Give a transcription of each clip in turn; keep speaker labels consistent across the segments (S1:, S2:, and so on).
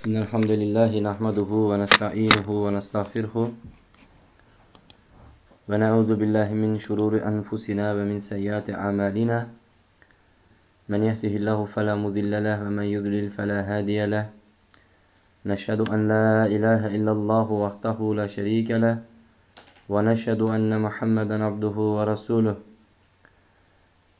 S1: إن الحمد لله نحمده ونستعينه ونستغفره ونعوذ بالله من شرور أنفسنا ومن سيئات أعمالنا. من يهده الله فلا مضل له ومن يضلل فلا هادي له. نشهد أن لا إله إلا الله وحده لا شريك له ونشهد أن محمدا عبده ورسوله.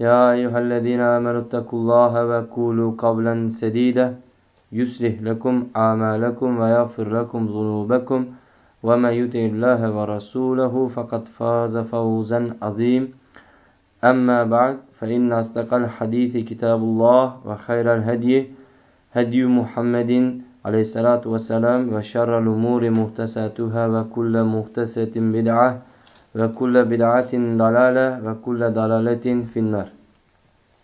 S1: يا أيها الذين آمنوا اتقوا الله وقولوا قولا سديدا. يصلح لكم أعمالكم ويغفر لكم ذنوبكم. ومن يطع الله ورسوله فقد فاز فوزا عظيم أما بعد فإن أصدق الحديث كتاب الله وخير الهدي هدي محمد عليه الصلاة والسلام وشر الأمور محتساتها وكل محتسة بدعة. Ve kulle bid'atin dalale ve kulle dalaletin finnar.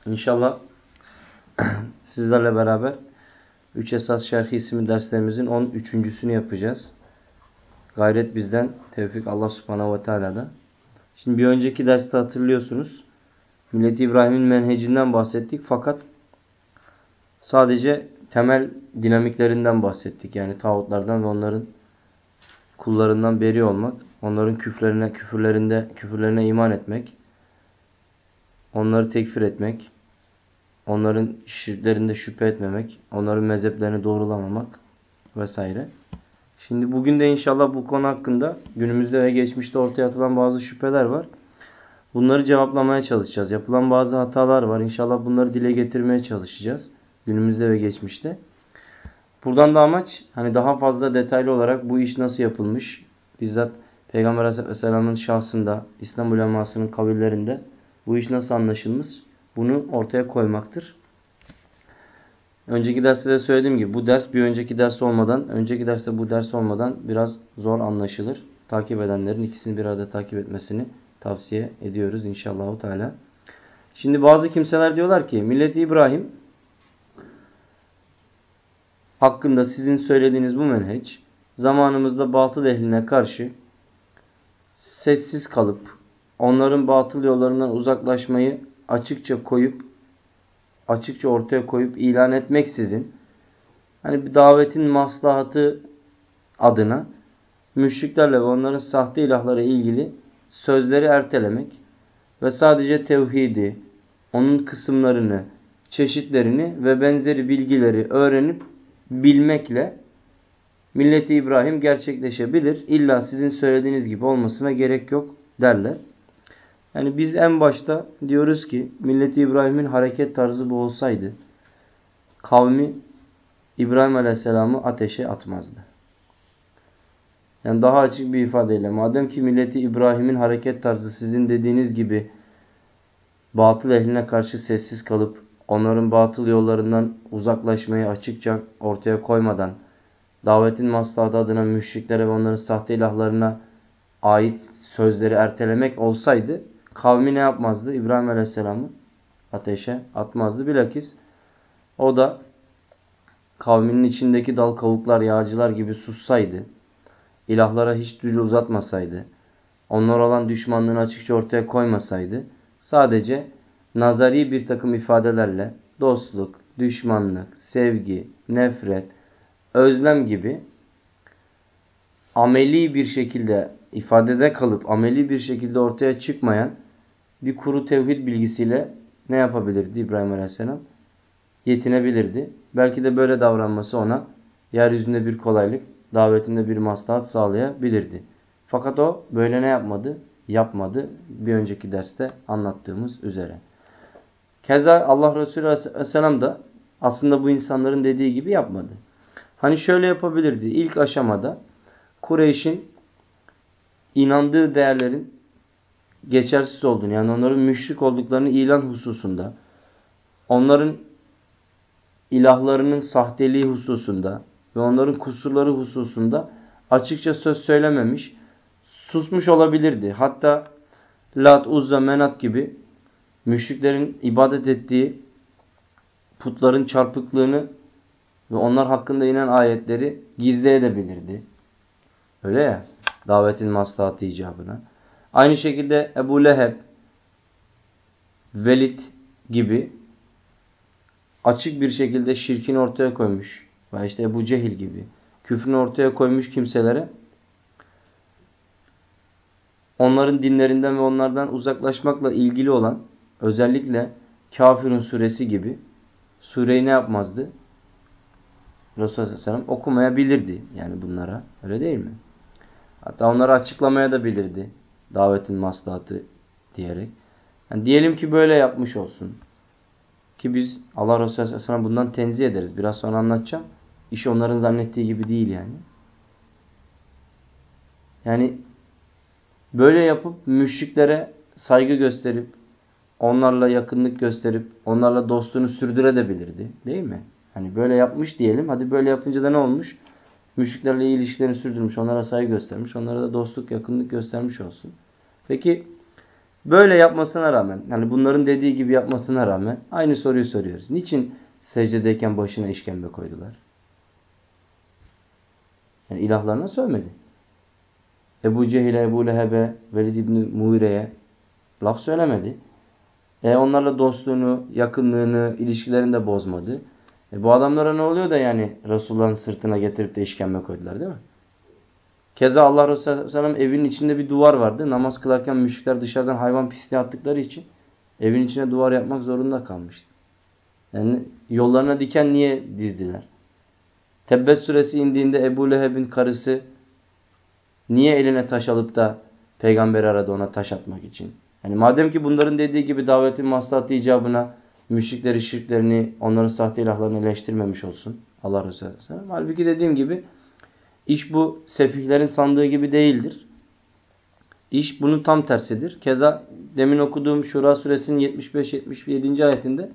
S1: İnşallah sizlerle beraber 3 esas şerhi isimli derslerimizin 13.sünü yapacağız. Gayret bizden, tevfik Allah subhanahu ve teala'da. Şimdi bir önceki derste hatırlıyorsunuz. Millet İbrahim'in menhecinden bahsettik fakat sadece temel dinamiklerinden bahsettik. Yani tağutlardan ve onların kullarından beri olmak, onların küfürlerine, küfürlerinde, küfürlerine iman etmek, onları tekfir etmek, onların şirklerinde şüphe etmemek, onların mezheplerini doğrulamamak vesaire. Şimdi bugün de inşallah bu konu hakkında günümüzde ve geçmişte ortaya atılan bazı şüpheler var. Bunları cevaplamaya çalışacağız. Yapılan bazı hatalar var. İnşallah bunları dile getirmeye çalışacağız. Günümüzde ve geçmişte. Buradan da amaç hani daha fazla detaylı olarak bu iş nasıl yapılmış, bizzat Peygamber Aleyhisselam'ın şahsında, İslam ulemasının kavillerinde bu iş nasıl anlaşılmış bunu ortaya koymaktır. Önceki derste de söylediğim gibi bu ders bir önceki ders olmadan, önceki derste bu ders olmadan biraz zor anlaşılır. Takip edenlerin ikisini bir arada takip etmesini tavsiye ediyoruz inşallah. Teala. Şimdi bazı kimseler diyorlar ki milleti İbrahim hakkında sizin söylediğiniz bu menheç zamanımızda batıl ehline karşı sessiz kalıp onların batıl yollarından uzaklaşmayı açıkça koyup açıkça ortaya koyup ilan etmeksizin hani bir davetin maslahatı adına müşriklerle ve onların sahte ilahlara ilgili sözleri ertelemek ve sadece tevhidi, onun kısımlarını, çeşitlerini ve benzeri bilgileri öğrenip bilmekle milleti İbrahim gerçekleşebilir. İlla sizin söylediğiniz gibi olmasına gerek yok derler. Yani biz en başta diyoruz ki milleti İbrahim'in hareket tarzı bu olsaydı kavmi İbrahim Aleyhisselam'ı ateşe atmazdı. Yani daha açık bir ifadeyle madem ki milleti İbrahim'in hareket tarzı sizin dediğiniz gibi batıl ehline karşı sessiz kalıp onların batıl yollarından uzaklaşmayı açıkça ortaya koymadan davetin maslahatı adına müşriklere ve onların sahte ilahlarına ait sözleri ertelemek olsaydı kavmi ne yapmazdı? İbrahim Aleyhisselam'ı ateşe atmazdı. Bilakis o da kavminin içindeki dal kavuklar, yağcılar gibi sussaydı, ilahlara hiç dili uzatmasaydı, onlar olan düşmanlığını açıkça ortaya koymasaydı, sadece nazari bir takım ifadelerle dostluk, düşmanlık, sevgi, nefret, özlem gibi ameli bir şekilde ifadede kalıp ameli bir şekilde ortaya çıkmayan bir kuru tevhid bilgisiyle ne yapabilirdi İbrahim Aleyhisselam? Yetinebilirdi. Belki de böyle davranması ona yeryüzünde bir kolaylık, davetinde bir maslahat sağlayabilirdi. Fakat o böyle ne yapmadı? Yapmadı. Bir önceki derste anlattığımız üzere. Keza Allah Resulü Aleyhisselam da aslında bu insanların dediği gibi yapmadı. Hani şöyle yapabilirdi. İlk aşamada Kureyş'in inandığı değerlerin geçersiz olduğunu yani onların müşrik olduklarını ilan hususunda onların ilahlarının sahteliği hususunda ve onların kusurları hususunda açıkça söz söylememiş susmuş olabilirdi. Hatta Lat, Uzza, Menat gibi müşriklerin ibadet ettiği putların çarpıklığını ve onlar hakkında inen ayetleri gizli edebilirdi. Öyle ya. Davetin maslahatı icabına. Aynı şekilde Ebu Leheb, Velid gibi açık bir şekilde şirkini ortaya koymuş. Ve işte Ebu Cehil gibi küfrünü ortaya koymuş kimselere onların dinlerinden ve onlardan uzaklaşmakla ilgili olan özellikle Kafirun suresi gibi sureyi ne yapmazdı? Resulullah Aleyhisselam okumayabilirdi yani bunlara. Öyle değil mi? Hatta onları açıklamaya da bilirdi. Davetin maslahatı diyerek. Yani diyelim ki böyle yapmış olsun. Ki biz Allah Resulü Aleyhisselam bundan tenzih ederiz. Biraz sonra anlatacağım. İş onların zannettiği gibi değil yani. Yani böyle yapıp müşriklere saygı gösterip onlarla yakınlık gösterip onlarla dostluğunu sürdürebilirdi. Değil mi? Hani böyle yapmış diyelim. Hadi böyle yapınca da ne olmuş? Müşriklerle iyi ilişkilerini sürdürmüş. Onlara saygı göstermiş. Onlara da dostluk, yakınlık göstermiş olsun. Peki böyle yapmasına rağmen, hani bunların dediği gibi yapmasına rağmen aynı soruyu soruyoruz. Niçin secdedeyken başına işkembe koydular? Yani ilahlarına sövmedi. Ebu Cehil'e, Ebu Leheb'e, Velid İbni Muire'ye laf söylemedi. E onlarla dostluğunu, yakınlığını, ilişkilerini de bozmadı. E bu adamlara ne oluyor da yani Resulullah'ın sırtına getirip de işkembe koydular değil mi? Keza Allah Resulü Aleyhisselam evinin içinde bir duvar vardı. Namaz kılarken müşrikler dışarıdan hayvan pisliği attıkları için evin içine duvar yapmak zorunda kalmıştı. Yani yollarına diken niye dizdiler? Tebbet suresi indiğinde Ebu Leheb'in karısı niye eline taş alıp da peygamberi aradı ona taş atmak için? Yani madem ki bunların dediği gibi davetin maslahatı icabına müşrikleri, şirklerini, onların sahte ilahlarını eleştirmemiş olsun. Allah Resulü Aleyhisselam. Halbuki dediğim gibi iş bu sefihlerin sandığı gibi değildir. İş bunun tam tersidir. Keza demin okuduğum Şura suresinin 75-77. ayetinde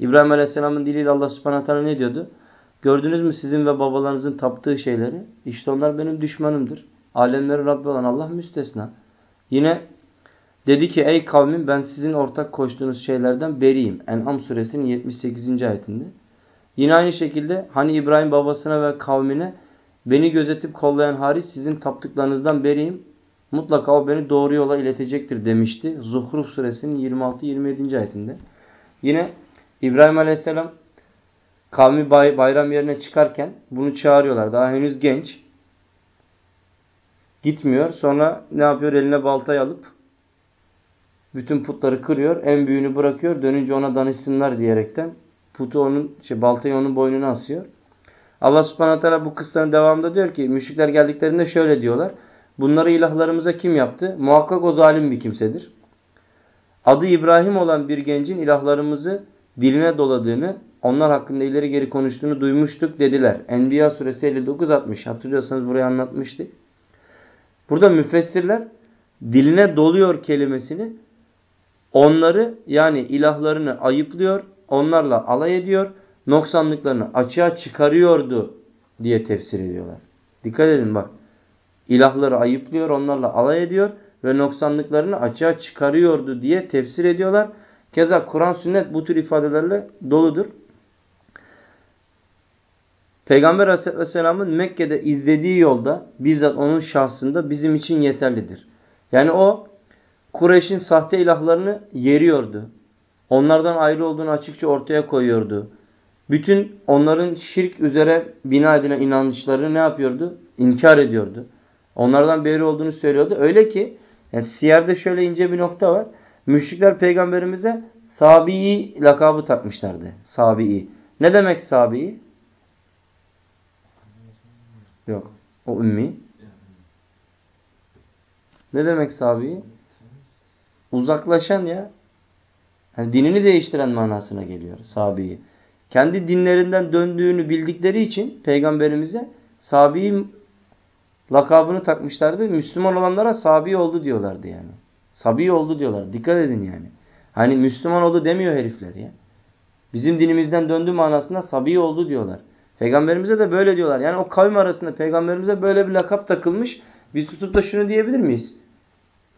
S1: İbrahim Aleyhisselam'ın diliyle Allah subhanahu ne diyordu? Gördünüz mü sizin ve babalarınızın taptığı şeyleri? İşte onlar benim düşmanımdır. Alemlerin Rabbi olan Allah müstesna. Yine dedi ki ey kavmim ben sizin ortak koştuğunuz şeylerden beriyim. En'am suresinin 78. ayetinde. Yine aynı şekilde hani İbrahim babasına ve kavmine beni gözetip kollayan hariç sizin taptıklarınızdan beriyim. Mutlaka o beni doğru yola iletecektir demişti. Zuhruf suresinin 26-27. ayetinde. Yine İbrahim aleyhisselam kavmi bayram yerine çıkarken bunu çağırıyorlar. Daha henüz genç. Gitmiyor. Sonra ne yapıyor? Eline baltayı alıp bütün putları kırıyor. En büyüğünü bırakıyor. Dönünce ona danışsınlar diyerekten putu onun, şey, baltayı onun boynuna asıyor. Allah subhanahu teala bu kıssanın devamında diyor ki müşrikler geldiklerinde şöyle diyorlar. Bunları ilahlarımıza kim yaptı? Muhakkak o zalim bir kimsedir. Adı İbrahim olan bir gencin ilahlarımızı diline doladığını, onlar hakkında ileri geri konuştuğunu duymuştuk dediler. Enbiya suresi 59-60 hatırlıyorsanız burayı anlatmıştık. Burada müfessirler diline doluyor kelimesini onları yani ilahlarını ayıplıyor, onlarla alay ediyor, noksanlıklarını açığa çıkarıyordu diye tefsir ediyorlar. Dikkat edin bak. İlahları ayıplıyor, onlarla alay ediyor ve noksanlıklarını açığa çıkarıyordu diye tefsir ediyorlar. Keza Kur'an sünnet bu tür ifadelerle doludur. Peygamber Aleyhisselam'ın Mekke'de izlediği yolda bizzat onun şahsında bizim için yeterlidir. Yani o Kureyş'in sahte ilahlarını yeriyordu. Onlardan ayrı olduğunu açıkça ortaya koyuyordu. Bütün onların şirk üzere bina edilen inançlarını ne yapıyordu? İnkar ediyordu. Onlardan beri olduğunu söylüyordu. Öyle ki yani Siyer'de şöyle ince bir nokta var. Müşrikler peygamberimize Sabi'i lakabı takmışlardı. Sabi'i. Ne demek Sabi'i? Yok. O ümmi. Ne demek Sabi'i? Uzaklaşan ya. Yani dinini değiştiren manasına geliyor Sabi'i. Kendi dinlerinden döndüğünü bildikleri için peygamberimize Sabi'i lakabını takmışlardı. Müslüman olanlara Sabi oldu diyorlardı yani. Sabi oldu diyorlar. Dikkat edin yani. Hani Müslüman oldu demiyor herifler ya. Bizim dinimizden döndü manasında Sabi oldu diyorlar. Peygamberimize de böyle diyorlar. Yani o kavim arasında peygamberimize böyle bir lakap takılmış Biz tutup da şunu diyebilir miyiz?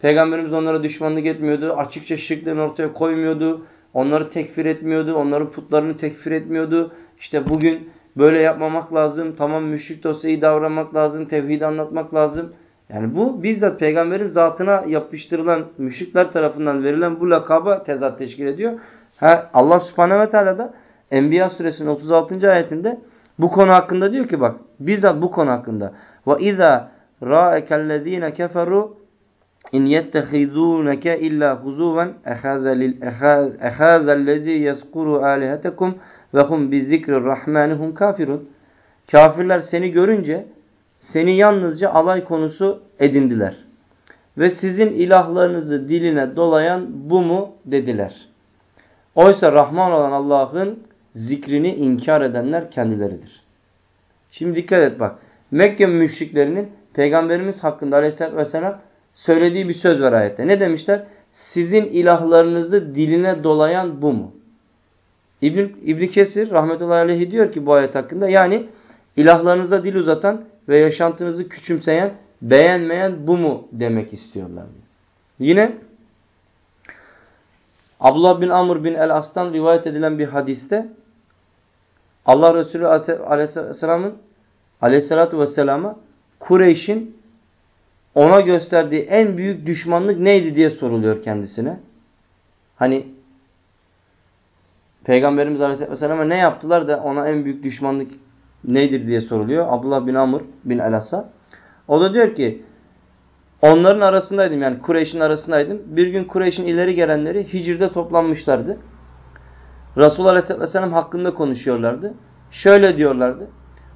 S1: Peygamberimiz onlara düşmanlık etmiyordu. Açıkça şirklerini ortaya koymuyordu. Onları tekfir etmiyordu. Onların putlarını tekfir etmiyordu. İşte bugün böyle yapmamak lazım. Tamam müşrik iyi davranmak lazım. Tevhidi anlatmak lazım. Yani bu bizzat peygamberin zatına yapıştırılan müşrikler tarafından verilen bu lakaba tezat teşkil ediyor. Ha, Allah subhanehu ve teala da Enbiya suresinin 36. ayetinde bu konu hakkında diyor ki bak bizzat bu konu hakkında ve izâ râekellezîne keferu in yettehidûneke illa huzuven ehâzellezî yeskuru âlihetekum ve hum bi zikrir rahmanihum kafirun. Kafirler seni görünce seni yalnızca alay konusu edindiler. Ve sizin ilahlarınızı diline dolayan bu mu dediler. Oysa Rahman olan Allah'ın zikrini inkar edenler kendileridir. Şimdi dikkat et bak. Mekke müşriklerinin Peygamberimiz hakkında aleyhissalatü vesselam söylediği bir söz var ayette. Ne demişler? Sizin ilahlarınızı diline dolayan bu mu? İbn, İbn Kesir rahmetullahi aleyhi diyor ki bu ayet hakkında yani ilahlarınıza dil uzatan ve yaşantınızı küçümseyen, beğenmeyen bu mu demek istiyorlar. Yine Abdullah bin Amr bin el-As'tan rivayet edilen bir hadiste Allah Resulü aleyhisselamın aleyhissalatü vesselama Kureyş'in ona gösterdiği en büyük düşmanlık neydi diye soruluyor kendisine. Hani Peygamberimiz Aleyhisselam'a ne yaptılar da ona en büyük düşmanlık nedir diye soruluyor. Abdullah bin Amr bin Elasa. O da diyor ki onların arasındaydım yani Kureyş'in arasındaydım. Bir gün Kureyş'in ileri gelenleri Hicr'de toplanmışlardı. Resulullah Aleyhisselam hakkında konuşuyorlardı. Şöyle diyorlardı.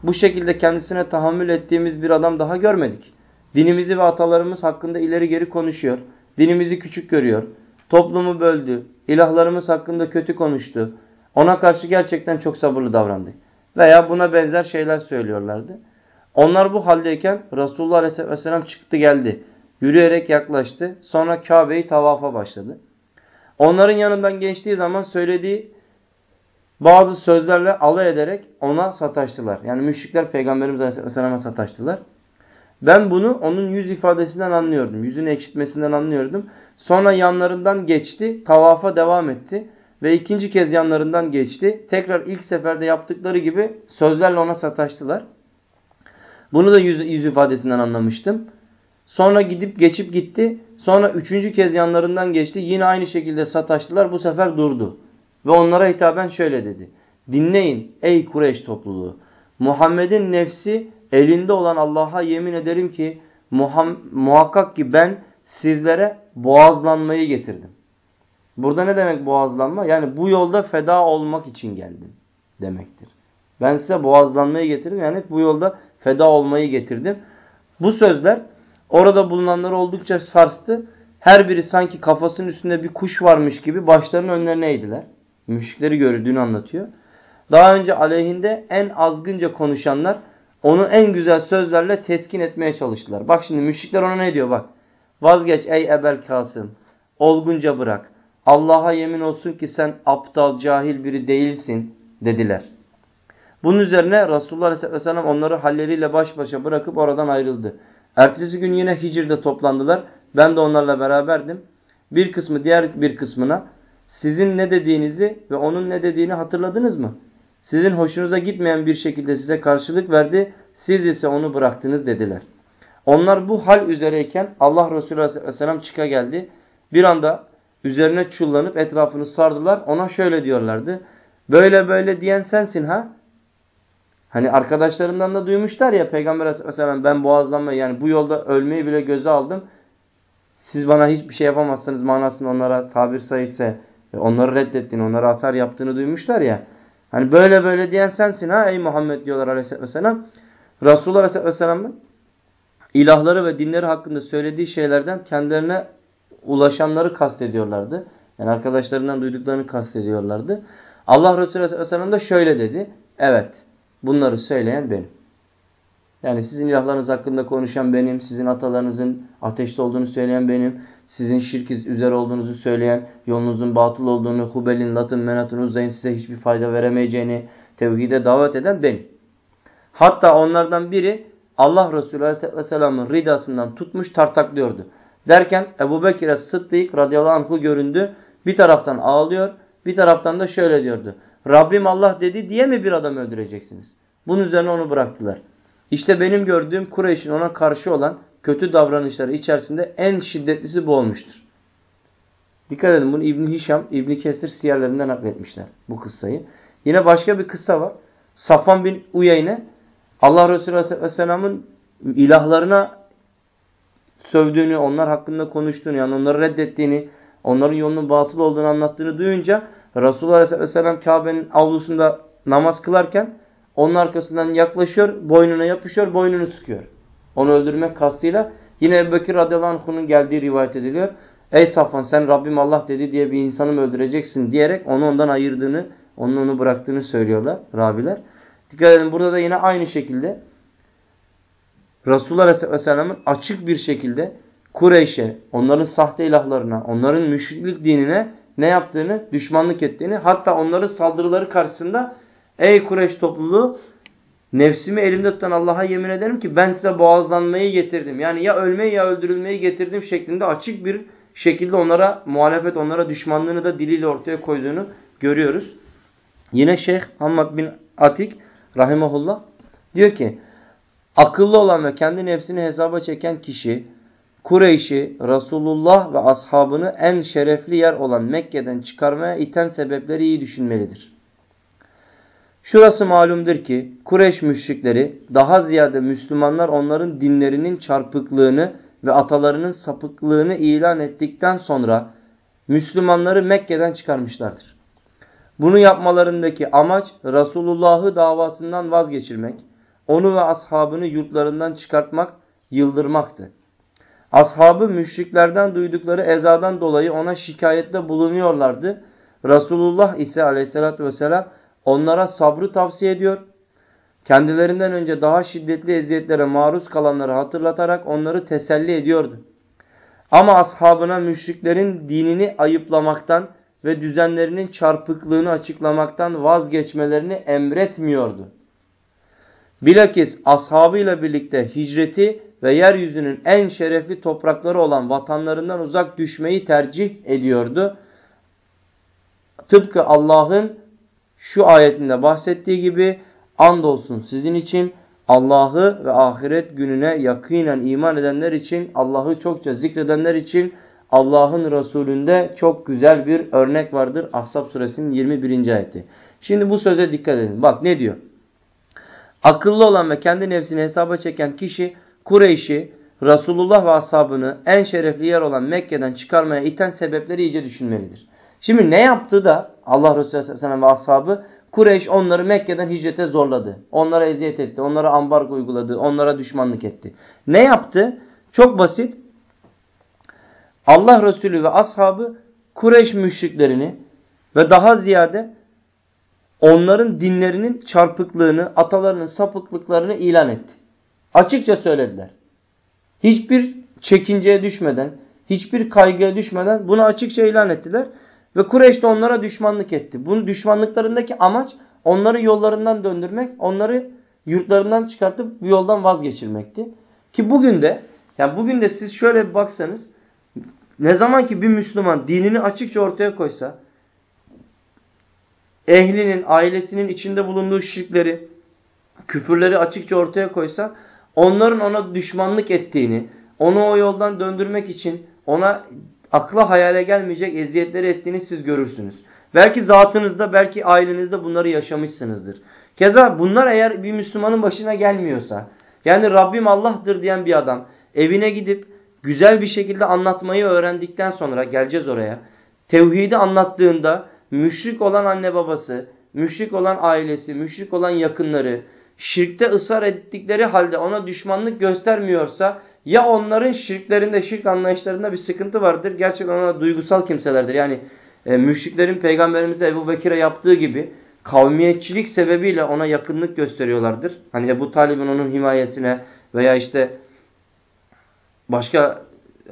S1: Bu şekilde kendisine tahammül ettiğimiz bir adam daha görmedik. Dinimizi ve atalarımız hakkında ileri geri konuşuyor. Dinimizi küçük görüyor. Toplumu böldü. İlahlarımız hakkında kötü konuştu. Ona karşı gerçekten çok sabırlı davrandık. Veya buna benzer şeyler söylüyorlardı. Onlar bu haldeyken Resulullah Aleyhisselam çıktı geldi. Yürüyerek yaklaştı. Sonra Kabe'yi tavafa başladı. Onların yanından geçtiği zaman söylediği bazı sözlerle alay ederek ona sataştılar. Yani müşrikler Peygamberimiz Aleyhisselam'a sataştılar. Ben bunu onun yüz ifadesinden anlıyordum. Yüzünü ekşitmesinden anlıyordum. Sonra yanlarından geçti. Tavafa devam etti. Ve ikinci kez yanlarından geçti. Tekrar ilk seferde yaptıkları gibi sözlerle ona sataştılar. Bunu da yüz, yüz ifadesinden anlamıştım. Sonra gidip geçip gitti. Sonra üçüncü kez yanlarından geçti. Yine aynı şekilde sataştılar. Bu sefer durdu. Ve onlara hitaben şöyle dedi. Dinleyin ey Kureyş topluluğu. Muhammed'in nefsi elinde olan Allah'a yemin ederim ki muhakkak ki ben sizlere boğazlanmayı getirdim. Burada ne demek boğazlanma? Yani bu yolda feda olmak için geldim demektir. Ben size boğazlanmayı getirdim. Yani bu yolda feda olmayı getirdim. Bu sözler orada bulunanları oldukça sarstı. Her biri sanki kafasının üstünde bir kuş varmış gibi başlarının önlerine eğdiler. Müşrikleri gördüğünü anlatıyor. Daha önce aleyhinde en azgınca konuşanlar onu en güzel sözlerle teskin etmeye çalıştılar. Bak şimdi müşrikler ona ne diyor bak. Vazgeç ey Ebel Kasım. Olgunca bırak. Allah'a yemin olsun ki sen aptal, cahil biri değilsin dediler. Bunun üzerine Resulullah Aleyhisselam onları halleriyle baş başa bırakıp oradan ayrıldı. Ertesi gün yine Hicr'de toplandılar. Ben de onlarla beraberdim. Bir kısmı diğer bir kısmına sizin ne dediğinizi ve onun ne dediğini hatırladınız mı? Sizin hoşunuza gitmeyen bir şekilde size karşılık verdi. Siz ise onu bıraktınız dediler. Onlar bu hal üzereyken Allah Resulü Aleyhisselam çıka geldi. Bir anda üzerine çullanıp etrafını sardılar. Ona şöyle diyorlardı. Böyle böyle diyen sensin ha? Hani arkadaşlarından da duymuşlar ya Peygamber Aleyhisselam ben boğazlanmayı yani bu yolda ölmeyi bile göze aldım. Siz bana hiçbir şey yapamazsınız manasında onlara tabir sayısı onları reddettiğini, onlara atar yaptığını duymuşlar ya. Hani böyle böyle diyen sensin ha ey Muhammed diyorlar aleyhisselatü vesselam. Resulullah aleyhisselatü vesselamın ilahları ve dinleri hakkında söylediği şeylerden kendilerine ulaşanları kastediyorlardı. Yani arkadaşlarından duyduklarını kastediyorlardı. Allah Resulü aleyhisselatü vesselam da şöyle dedi. Evet bunları söyleyen benim. Yani sizin ilahlarınız hakkında konuşan benim, sizin atalarınızın ateşte olduğunu söyleyen benim, sizin şirk üzere olduğunuzu söyleyen, yolunuzun batıl olduğunu, Hubel'in, Lat'ın, Menat'ın, Uzzay'ın size hiçbir fayda veremeyeceğini, tevhide davet eden benim. Hatta onlardan biri Allah Resulü Aleyhisselam'ın ridasından tutmuş tartaklıyordu. Derken Ebu Bekir'e Sıddık radıyallahu anh'u göründü. Bir taraftan ağlıyor, bir taraftan da şöyle diyordu. Rabbim Allah dedi diye mi bir adam öldüreceksiniz? Bunun üzerine onu bıraktılar. İşte benim gördüğüm Kureyş'in ona karşı olan kötü davranışları içerisinde en şiddetlisi bu olmuştur. Dikkat edin bunu İbn Hişam, İbn Kesir siyerlerinden nakletmişler bu kıssayı. Yine başka bir kıssa var. Safvan bin Uyeyne Allah Resulü Aleyhisselam'ın ilahlarına sövdüğünü, onlar hakkında konuştuğunu, yani onları reddettiğini, onların yolunun batıl olduğunu anlattığını duyunca Resulullah Aleyhisselam Kabe'nin avlusunda namaz kılarken onun arkasından yaklaşıyor, boynuna yapışıyor, boynunu sıkıyor. Onu öldürmek kastıyla. Yine Ebu Bekir radıyallahu anh'ın geldiği rivayet ediliyor. Ey Safvan sen Rabbim Allah dedi diye bir insanı mı öldüreceksin diyerek onu ondan ayırdığını, onun onu bıraktığını söylüyorlar raviler. Dikkat edin burada da yine aynı şekilde Resulullah Aleyhisselam'ın açık bir şekilde Kureyş'e, onların sahte ilahlarına, onların müşriklik dinine ne yaptığını, düşmanlık ettiğini, hatta onların saldırıları karşısında ey Kureyş topluluğu nefsimi elimde tutan Allah'a yemin ederim ki ben size boğazlanmayı getirdim. Yani ya ölmeyi ya öldürülmeyi getirdim şeklinde açık bir şekilde onlara muhalefet, onlara düşmanlığını da diliyle ortaya koyduğunu görüyoruz. Yine Şeyh Hammad bin Atik rahimahullah diyor ki akıllı olan ve kendi nefsini hesaba çeken kişi Kureyş'i, Resulullah ve ashabını en şerefli yer olan Mekke'den çıkarmaya iten sebepleri iyi düşünmelidir. Şurası malumdur ki Kureyş müşrikleri daha ziyade Müslümanlar onların dinlerinin çarpıklığını ve atalarının sapıklığını ilan ettikten sonra Müslümanları Mekke'den çıkarmışlardır. Bunu yapmalarındaki amaç Resulullah'ı davasından vazgeçirmek, onu ve ashabını yurtlarından çıkartmak, yıldırmaktı. Ashabı müşriklerden duydukları ezadan dolayı ona şikayette bulunuyorlardı. Resulullah ise aleyhissalatü vesselam onlara sabrı tavsiye ediyor kendilerinden önce daha şiddetli eziyetlere maruz kalanları hatırlatarak onları teselli ediyordu. Ama ashabına müşriklerin dinini ayıplamaktan ve düzenlerinin çarpıklığını açıklamaktan vazgeçmelerini emretmiyordu. Bilakis ashabıyla birlikte hicreti ve yeryüzünün en şerefli toprakları olan vatanlarından uzak düşmeyi tercih ediyordu. Tıpkı Allah'ın şu ayetinde bahsettiği gibi Andolsun sizin için Allah'ı ve ahiret gününe yakinen iman edenler için, Allah'ı çokça zikredenler için Allah'ın Resulünde çok güzel bir örnek vardır. Ahzab suresinin 21. ayeti. Şimdi bu söze dikkat edin. Bak ne diyor? Akıllı olan ve kendi nefsini hesaba çeken kişi Kureyş'i, Resulullah ve ashabını en şerefli yer olan Mekke'den çıkarmaya iten sebepleri iyice düşünmelidir. Şimdi ne yaptı da Allah Resulü Aleyhisselam ve ashabı Kureyş onları Mekke'den hicrete zorladı. Onlara eziyet etti. Onlara ambargo uyguladı. Onlara düşmanlık etti. Ne yaptı? Çok basit. Allah Resulü ve ashabı Kureyş müşriklerini ve daha ziyade onların dinlerinin çarpıklığını, atalarının sapıklıklarını ilan etti. Açıkça söylediler. Hiçbir çekinceye düşmeden, hiçbir kaygıya düşmeden bunu açıkça ilan ettiler. Ve Kureyş de onlara düşmanlık etti. Bunun düşmanlıklarındaki amaç onları yollarından döndürmek, onları yurtlarından çıkartıp bu yoldan vazgeçirmekti. Ki bugün de yani bugün de siz şöyle bir baksanız ne zaman ki bir Müslüman dinini açıkça ortaya koysa ehlinin, ailesinin içinde bulunduğu şirkleri, küfürleri açıkça ortaya koysa onların ona düşmanlık ettiğini, onu o yoldan döndürmek için ona akla hayale gelmeyecek eziyetleri ettiğini siz görürsünüz. Belki zatınızda, belki ailenizde bunları yaşamışsınızdır. Keza bunlar eğer bir Müslümanın başına gelmiyorsa, yani Rabbim Allah'tır diyen bir adam evine gidip güzel bir şekilde anlatmayı öğrendikten sonra geleceğiz oraya. Tevhidi anlattığında müşrik olan anne babası, müşrik olan ailesi, müşrik olan yakınları, şirkte ısrar ettikleri halde ona düşmanlık göstermiyorsa ya onların şirklerinde, şirk anlayışlarında bir sıkıntı vardır. Gerçekten ona duygusal kimselerdir. Yani e, müşriklerin peygamberimize Ebu Bekir'e yaptığı gibi kavmiyetçilik sebebiyle ona yakınlık gösteriyorlardır. Hani Ebu Talib'in onun himayesine veya işte başka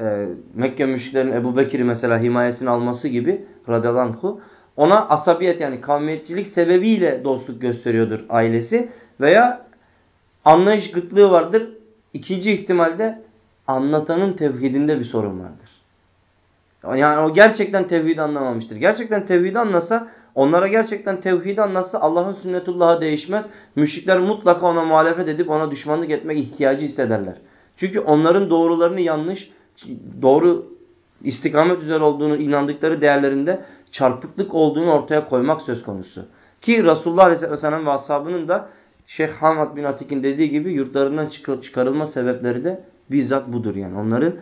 S1: e, Mekke müşriklerin Ebu Bekir'i mesela himayesini alması gibi radyalanhu ona asabiyet yani kavmiyetçilik sebebiyle dostluk gösteriyordur ailesi veya anlayış gıtlığı vardır İkinci ihtimalde anlatanın tevhidinde bir sorun vardır. Yani o gerçekten tevhidi anlamamıştır. Gerçekten tevhidi anlasa, onlara gerçekten tevhidi anlasa Allah'ın sünnetullah'a değişmez. Müşrikler mutlaka ona muhalefet edip ona düşmanlık etmek ihtiyacı hissederler. Çünkü onların doğrularını yanlış, doğru istikamet üzere olduğunu inandıkları değerlerinde çarpıklık olduğunu ortaya koymak söz konusu. Ki Resulullah Aleyhisselam ve ashabının da Şeyh Hamad bin Atik'in dediği gibi yurtlarından çıkarılma sebepleri de bizzat budur yani. Onların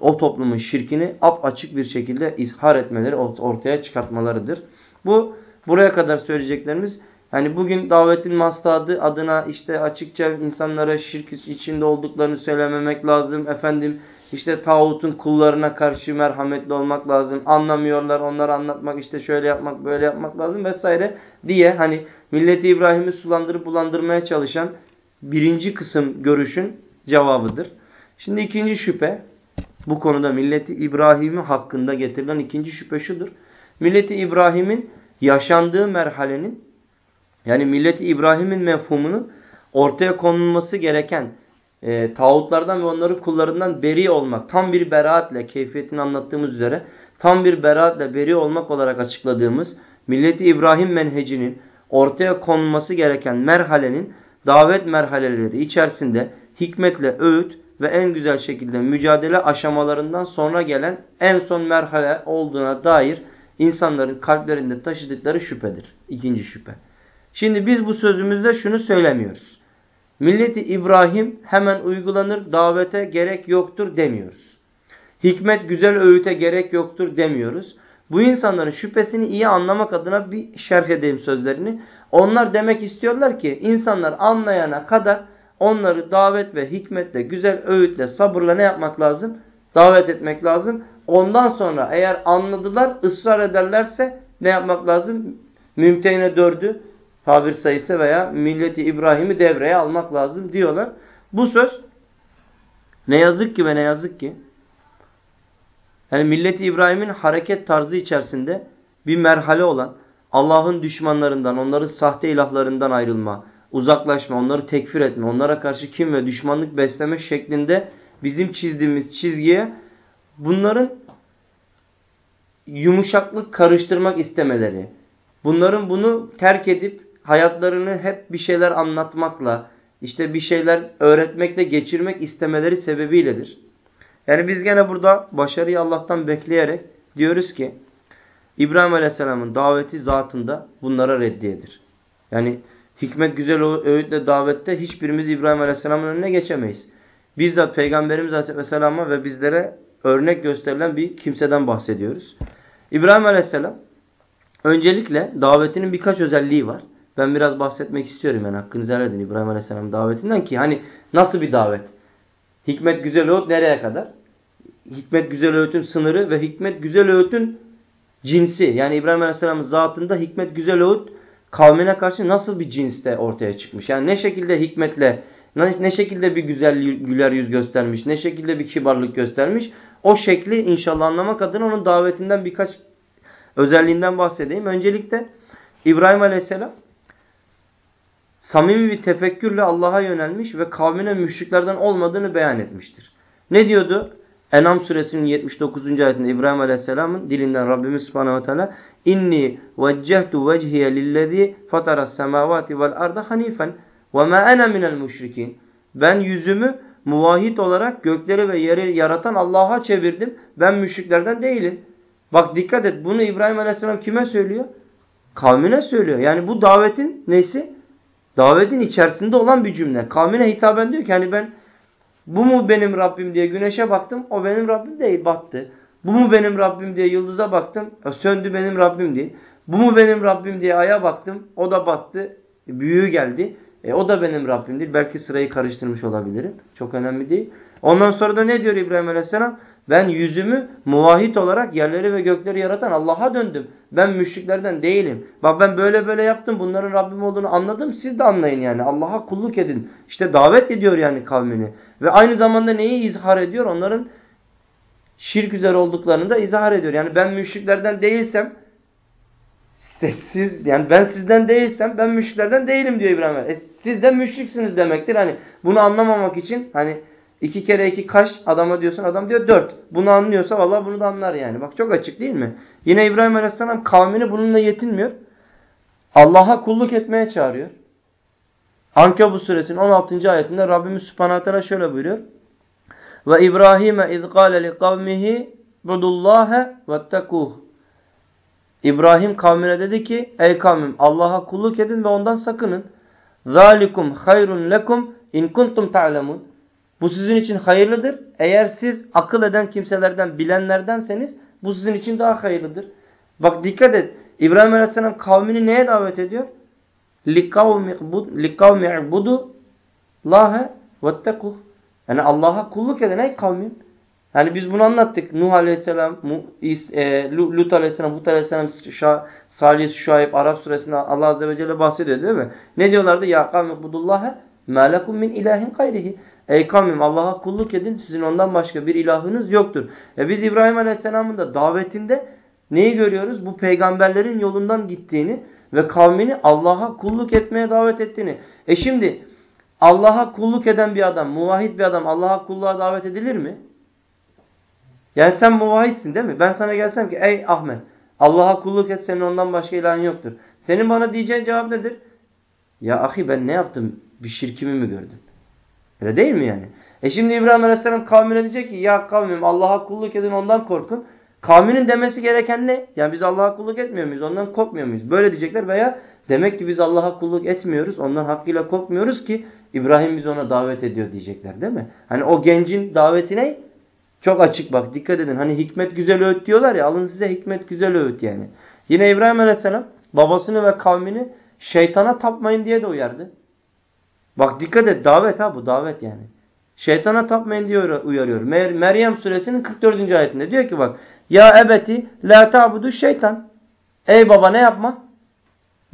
S1: o toplumun şirkini ap açık bir şekilde izhar etmeleri, ortaya çıkartmalarıdır. Bu buraya kadar söyleyeceklerimiz yani bugün davetin masladı adına işte açıkça insanlara şirk içinde olduklarını söylememek lazım. Efendim işte tağutun kullarına karşı merhametli olmak lazım. Anlamıyorlar onları anlatmak işte şöyle yapmak böyle yapmak lazım vesaire diye hani milleti İbrahim'i sulandırıp bulandırmaya çalışan birinci kısım görüşün cevabıdır. Şimdi ikinci şüphe bu konuda milleti İbrahim'i hakkında getirilen ikinci şüphe şudur. Milleti İbrahim'in yaşandığı merhalenin yani milleti İbrahim'in mefhumunu ortaya konulması gereken e, tağutlardan ve onların kullarından beri olmak, tam bir beraatle keyfiyetini anlattığımız üzere tam bir beraatle beri olmak olarak açıkladığımız milleti İbrahim menhecinin ortaya konulması gereken merhalenin davet merhaleleri içerisinde hikmetle öğüt ve en güzel şekilde mücadele aşamalarından sonra gelen en son merhale olduğuna dair insanların kalplerinde taşıdıkları şüphedir. İkinci şüphe. Şimdi biz bu sözümüzde şunu söylemiyoruz. Milleti İbrahim hemen uygulanır, davete gerek yoktur demiyoruz. Hikmet güzel öğüte gerek yoktur demiyoruz. Bu insanların şüphesini iyi anlamak adına bir şerh edeyim sözlerini. Onlar demek istiyorlar ki insanlar anlayana kadar onları davet ve hikmetle, güzel öğütle, sabırla ne yapmak lazım? Davet etmek lazım. Ondan sonra eğer anladılar, ısrar ederlerse ne yapmak lazım? Mümtehine dördü tabir sayısı veya milleti İbrahim'i devreye almak lazım diyorlar. Bu söz ne yazık ki ve ne yazık ki yani milleti İbrahim'in hareket tarzı içerisinde bir merhale olan Allah'ın düşmanlarından, onların sahte ilahlarından ayrılma, uzaklaşma, onları tekfir etme, onlara karşı kim ve düşmanlık besleme şeklinde bizim çizdiğimiz çizgiye bunların yumuşaklık karıştırmak istemeleri, bunların bunu terk edip hayatlarını hep bir şeyler anlatmakla, işte bir şeyler öğretmekle geçirmek istemeleri sebebiyledir. Yani biz gene burada başarıyı Allah'tan bekleyerek diyoruz ki İbrahim Aleyhisselam'ın daveti zatında bunlara reddiyedir. Yani hikmet güzel öğütle davette hiçbirimiz İbrahim Aleyhisselam'ın önüne geçemeyiz. Bizzat Peygamberimiz Aleyhisselam'a ve bizlere örnek gösterilen bir kimseden bahsediyoruz. İbrahim Aleyhisselam öncelikle davetinin birkaç özelliği var. Ben biraz bahsetmek istiyorum yani hakkınızı helal edin İbrahim Aleyhisselam davetinden ki hani nasıl bir davet? Hikmet güzel öğüt nereye kadar? Hikmet güzel öğütün sınırı ve hikmet güzel öğütün cinsi. Yani İbrahim Aleyhisselam'ın zatında hikmet güzel öğüt kavmine karşı nasıl bir cinste ortaya çıkmış? Yani ne şekilde hikmetle, ne şekilde bir güzel güler yüz göstermiş, ne şekilde bir kibarlık göstermiş. O şekli inşallah anlamak adına onun davetinden birkaç özelliğinden bahsedeyim. Öncelikle İbrahim Aleyhisselam samimi bir tefekkürle Allah'a yönelmiş ve kavmine müşriklerden olmadığını beyan etmiştir. Ne diyordu? Enam suresinin 79. ayetinde İbrahim Aleyhisselam'ın dilinden Rabbimiz Subhanahu ve Teala inni veccehtu vecihiye lillezî fataras semavati vel arda hanifen ve ma ana minel müşrikin. Ben yüzümü muvahhid olarak gökleri ve yeri yaratan Allah'a çevirdim. Ben müşriklerden değilim. Bak dikkat et bunu İbrahim Aleyhisselam kime söylüyor? Kavmine söylüyor. Yani bu davetin nesi? Davetin içerisinde olan bir cümle. Kavmine hitaben diyor ki hani ben bu mu benim Rabbim diye güneşe baktım. O benim Rabbim değil battı. Bu mu benim Rabbim diye yıldıza baktım. O söndü benim Rabbim değil. Bu mu benim Rabbim diye aya baktım. O da battı. Büyüğü geldi. E, o da benim Rabbim değil. Belki sırayı karıştırmış olabilirim. Çok önemli değil. Ondan sonra da ne diyor İbrahim Aleyhisselam? Ben yüzümü muvahhid olarak yerleri ve gökleri yaratan Allah'a döndüm. Ben müşriklerden değilim. Bak ben böyle böyle yaptım. Bunların Rabbim olduğunu anladım. Siz de anlayın yani. Allah'a kulluk edin. İşte davet ediyor yani kavmini. Ve aynı zamanda neyi izhar ediyor? Onların şirk üzere olduklarını da izhar ediyor. Yani ben müşriklerden değilsem Sessiz yani ben sizden değilsem ben müşriklerden değilim diyor İbrahim. E, siz de müşriksiniz demektir. Hani bunu anlamamak için hani iki kere iki kaç adama diyorsun adam diyor dört. Bunu anlıyorsa vallahi bunu da anlar yani. Bak çok açık değil mi? Yine İbrahim Aleyhisselam kavmini bununla yetinmiyor. Allah'a kulluk etmeye çağırıyor. Ankebut suresinin 16. ayetinde Rabbimiz Subhanahu Teala şöyle buyuruyor. Ve İbrahim'e iz gâle li kavmihi budullâhe vettekuh. İbrahim kavmine dedi ki ey kavmim Allah'a kulluk edin ve ondan sakının. Zalikum hayrun lekum in kuntum ta'lemun. Bu sizin için hayırlıdır. Eğer siz akıl eden kimselerden, bilenlerdenseniz bu sizin için daha hayırlıdır. Bak dikkat et. İbrahim Aleyhisselam kavmini neye davet ediyor? لِقَوْمِ اِعْبُدُ لَهَ وَاتَّقُهُ Yani Allah'a kulluk eden ey kavmim. Yani biz bunu anlattık. Nuh Aleyhisselam, e, Lut Aleyhisselam, Hud Aleyhisselam, Salih, Şuayb, Arap suresinde Allah Azze ve Celle bahsediyor değil mi? Ne diyorlardı? Ya kavmi budullaha مَا لَكُمْ min ilahin gayrihi. Ey kavmim Allah'a kulluk edin. Sizin ondan başka bir ilahınız yoktur. E biz İbrahim Aleyhisselam'ın da davetinde neyi görüyoruz? Bu peygamberlerin yolundan gittiğini ve kavmini Allah'a kulluk etmeye davet ettiğini. E şimdi Allah'a kulluk eden bir adam, muvahhid bir adam Allah'a kulluğa davet edilir mi? Yani sen muvahhidsin değil mi? Ben sana gelsem ki ey Ahmet Allah'a kulluk et senin ondan başka ilahın yoktur. Senin bana diyeceğin cevap nedir? Ya ahi ben ne yaptım? Bir şirkimi mi gördün? Öyle değil mi yani? E şimdi İbrahim Aleyhisselam kavmine diyecek ki ya kavmim Allah'a kulluk edin ondan korkun. Kavminin demesi gereken ne? Yani biz Allah'a kulluk etmiyor muyuz? Ondan korkmuyor muyuz? Böyle diyecekler veya demek ki biz Allah'a kulluk etmiyoruz. Ondan hakkıyla korkmuyoruz ki İbrahim bizi ona davet ediyor diyecekler değil mi? Hani o gencin daveti ne? Çok açık bak dikkat edin. Hani hikmet güzel öğüt diyorlar ya alın size hikmet güzel öğüt yani. Yine İbrahim Aleyhisselam babasını ve kavmini şeytana tapmayın diye de uyardı. Bak dikkat et davet ha bu davet yani. Şeytana tapmayın diye uyarıyor. Mer Meryem suresinin 44. ayetinde diyor ki bak ya ebeti la ta'budu şeytan. Ey baba ne yapma?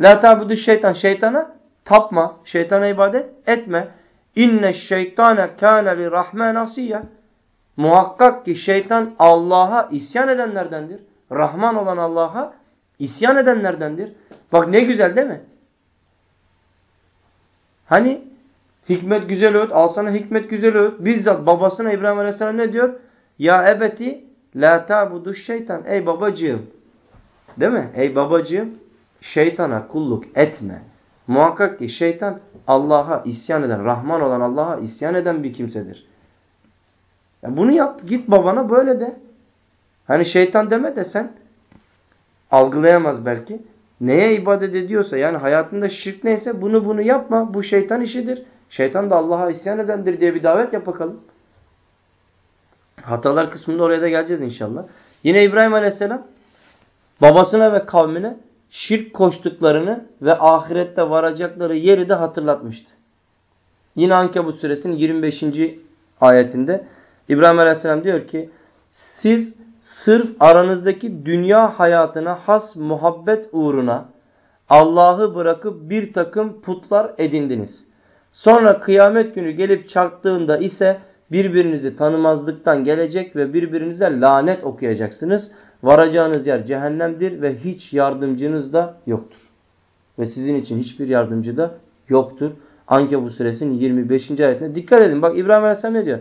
S1: La ta'budu şeytan. Şeytana tapma. Şeytana ibadet etme. İnne şeytane kâne li rahman asiyya. Muhakkak ki şeytan Allah'a isyan edenlerdendir. Rahman olan Allah'a isyan edenlerdendir. Bak ne güzel değil mi? Hani hikmet güzel öğüt, al sana hikmet güzel öğüt. Bizzat babasına İbrahim Aleyhisselam ne diyor? Ya ebeti La ta'budu şeytan. Ey babacığım. Değil mi? Ey babacığım şeytana kulluk etme. Muhakkak ki şeytan Allah'a isyan eden, Rahman olan Allah'a isyan eden bir kimsedir. Ya bunu yap. Git babana böyle de. Hani şeytan deme de sen algılayamaz belki. Neye ibadet ediyorsa yani hayatında şirk neyse bunu bunu yapma. Bu şeytan işidir. Şeytan da Allah'a isyan edendir diye bir davet yap bakalım. Hatalar kısmında oraya da geleceğiz inşallah. Yine İbrahim Aleyhisselam babasına ve kavmine şirk koştuklarını ve ahirette varacakları yeri de hatırlatmıştı. Yine Ankebut suresinin 25. ayetinde İbrahim Aleyhisselam diyor ki siz sırf aranızdaki dünya hayatına has muhabbet uğruna Allah'ı bırakıp bir takım putlar edindiniz. Sonra kıyamet günü gelip çarptığında ise birbirinizi tanımazlıktan gelecek ve birbirinize lanet okuyacaksınız. Varacağınız yer cehennemdir ve hiç yardımcınız da yoktur. Ve sizin için hiçbir yardımcı da yoktur. Ankebut suresinin 25. ayetine dikkat edin. Bak İbrahim Aleyhisselam ne diyor?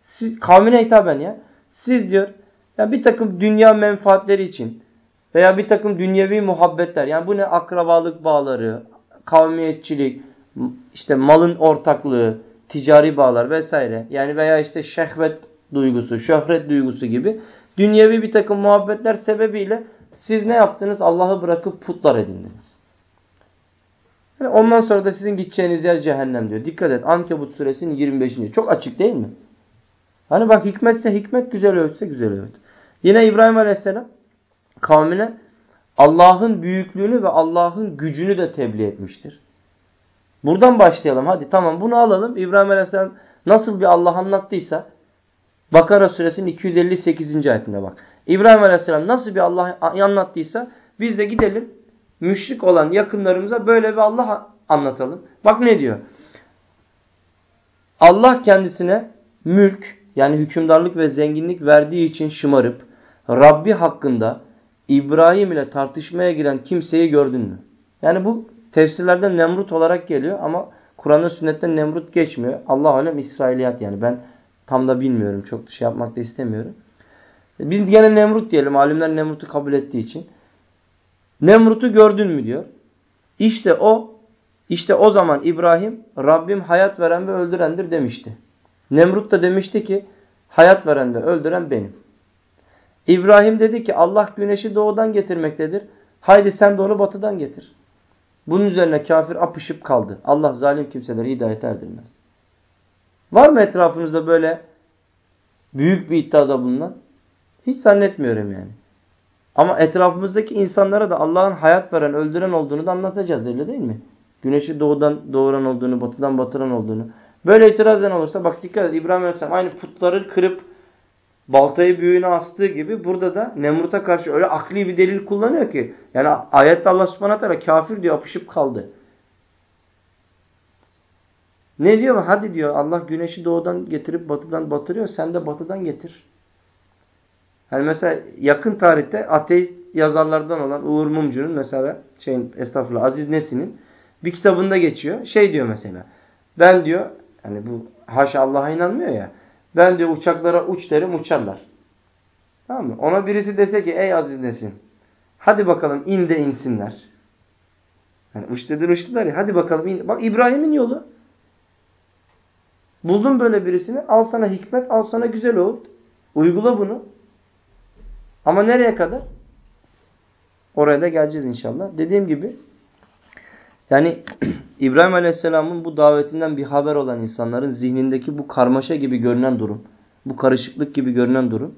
S1: Siz, kavmine hitaben ya. Siz diyor ya bir takım dünya menfaatleri için veya bir takım dünyevi muhabbetler yani bu ne akrabalık bağları, kavmiyetçilik, işte malın ortaklığı, ticari bağlar vesaire yani veya işte şehvet duygusu, şöhret duygusu gibi dünyevi bir takım muhabbetler sebebiyle siz ne yaptınız? Allah'ı bırakıp putlar edindiniz. Yani ondan sonra da sizin gideceğiniz yer cehennem diyor. Dikkat et. Ankebut suresinin 25. Çok açık değil mi? Hani bak hikmetse hikmet, güzel öğütse güzel öğüt. Yine İbrahim Aleyhisselam kavmine Allah'ın büyüklüğünü ve Allah'ın gücünü de tebliğ etmiştir. Buradan başlayalım. Hadi tamam bunu alalım. İbrahim Aleyhisselam nasıl bir Allah anlattıysa Bakara suresinin 258. ayetinde bak. İbrahim Aleyhisselam nasıl bir Allah anlattıysa biz de gidelim müşrik olan yakınlarımıza böyle bir Allah anlatalım. Bak ne diyor? Allah kendisine mülk yani hükümdarlık ve zenginlik verdiği için şımarıp Rabbi hakkında İbrahim ile tartışmaya giren kimseyi gördün mü? Yani bu tefsirlerden Nemrut olarak geliyor ama Kur'an'da sünnetten Nemrut geçmiyor. Allah alem İsrailiyat yani ben tam da bilmiyorum. Çok şey yapmak da istemiyorum. Biz gene Nemrut diyelim. Alimler Nemrut'u kabul ettiği için. Nemrut'u gördün mü diyor. İşte o işte o zaman İbrahim Rabbim hayat veren ve öldürendir demişti. Nemrut da demişti ki hayat veren ve öldüren benim. İbrahim dedi ki Allah güneşi doğudan getirmektedir. Haydi sen de onu batıdan getir. Bunun üzerine kafir apışıp kaldı. Allah zalim kimseleri hidayet erdirmez. Var mı etrafınızda böyle büyük bir iddiada bulunan? Hiç zannetmiyorum yani. Ama etrafımızdaki insanlara da Allah'ın hayat veren, öldüren olduğunu da anlatacağız öyle değil mi? Güneşi doğudan doğuran olduğunu, batıdan batıran olduğunu. Böyle itiraz eden olursa bak dikkat et İbrahim Aleyhisselam aynı putları kırıp baltayı büyüğüne astığı gibi burada da Nemrut'a karşı öyle akli bir delil kullanıyor ki. Yani ayette Allah subhanahu teala kafir diyor apışıp kaldı. Ne diyor? Hadi diyor Allah güneşi doğudan getirip batıdan batırıyor. Sen de batıdan getir. Yani mesela yakın tarihte ateist yazarlardan olan Uğur Mumcu'nun mesela şeyin estağfurullah Aziz Nesin'in bir kitabında geçiyor. Şey diyor mesela. Ben diyor hani bu haşa Allah'a inanmıyor ya. Ben diyor uçaklara uç derim uçarlar. Tamam mı? Ona birisi dese ki ey Aziz Nesin hadi bakalım in de insinler. Yani uç dedin uçtular ya hadi bakalım in. Bak İbrahim'in yolu. Buldun böyle birisini al sana hikmet al sana güzel oğul. Uygula bunu. Ama nereye kadar? Oraya da geleceğiz inşallah. Dediğim gibi yani İbrahim Aleyhisselam'ın bu davetinden bir haber olan insanların zihnindeki bu karmaşa gibi görünen durum, bu karışıklık gibi görünen durum,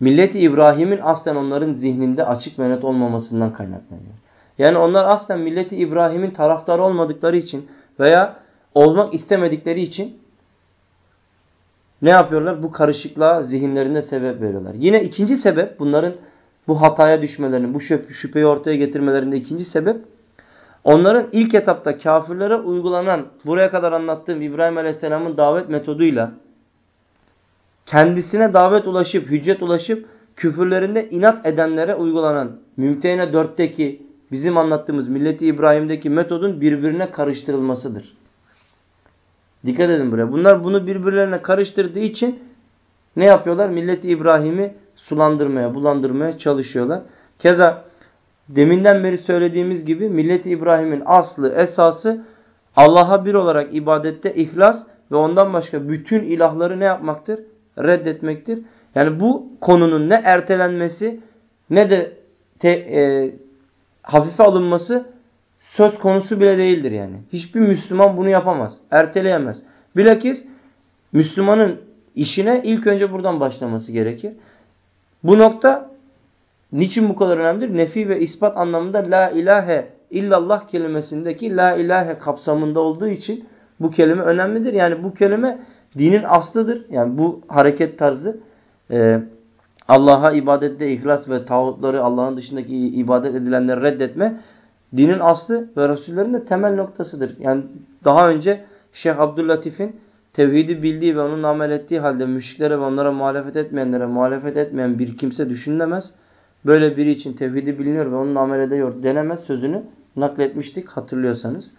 S1: milleti İbrahim'in aslen onların zihninde açık ve net olmamasından kaynaklanıyor. Yani onlar aslen milleti İbrahim'in taraftarı olmadıkları için veya olmak istemedikleri için ne yapıyorlar? Bu karışıklığa zihinlerinde sebep veriyorlar. Yine ikinci sebep bunların bu hataya düşmelerinin, bu şüpheyi ortaya getirmelerinde ikinci sebep onların ilk etapta kafirlere uygulanan buraya kadar anlattığım İbrahim Aleyhisselam'ın davet metoduyla kendisine davet ulaşıp, hüccet ulaşıp küfürlerinde inat edenlere uygulanan Mümtehine dörtteki bizim anlattığımız milleti İbrahim'deki metodun birbirine karıştırılmasıdır. Dikkat edin buraya. Bunlar bunu birbirlerine karıştırdığı için ne yapıyorlar? Milleti İbrahim'i sulandırmaya, bulandırmaya çalışıyorlar. Keza deminden beri söylediğimiz gibi milleti İbrahim'in aslı, esası Allah'a bir olarak ibadette ihlas ve ondan başka bütün ilahları ne yapmaktır? Reddetmektir. Yani bu konunun ne ertelenmesi ne de te, e, hafife alınması söz konusu bile değildir yani. Hiçbir Müslüman bunu yapamaz. Erteleyemez. Bilakis Müslümanın işine ilk önce buradan başlaması gerekir. Bu nokta niçin bu kadar önemlidir? Nefi ve ispat anlamında la ilahe illallah kelimesindeki la ilahe kapsamında olduğu için bu kelime önemlidir. Yani bu kelime dinin aslıdır. Yani bu hareket tarzı e, Allah'a ibadette ihlas ve tağutları Allah'ın dışındaki ibadet edilenleri reddetme dinin aslı ve Resullerin de temel noktasıdır. Yani daha önce Şeyh Abdüllatif'in tevhidi bildiği ve onun amel ettiği halde müşriklere ve onlara muhalefet etmeyenlere muhalefet etmeyen bir kimse düşünülemez. Böyle biri için tevhidi biliniyor ve onun amel ediyor denemez sözünü nakletmiştik hatırlıyorsanız.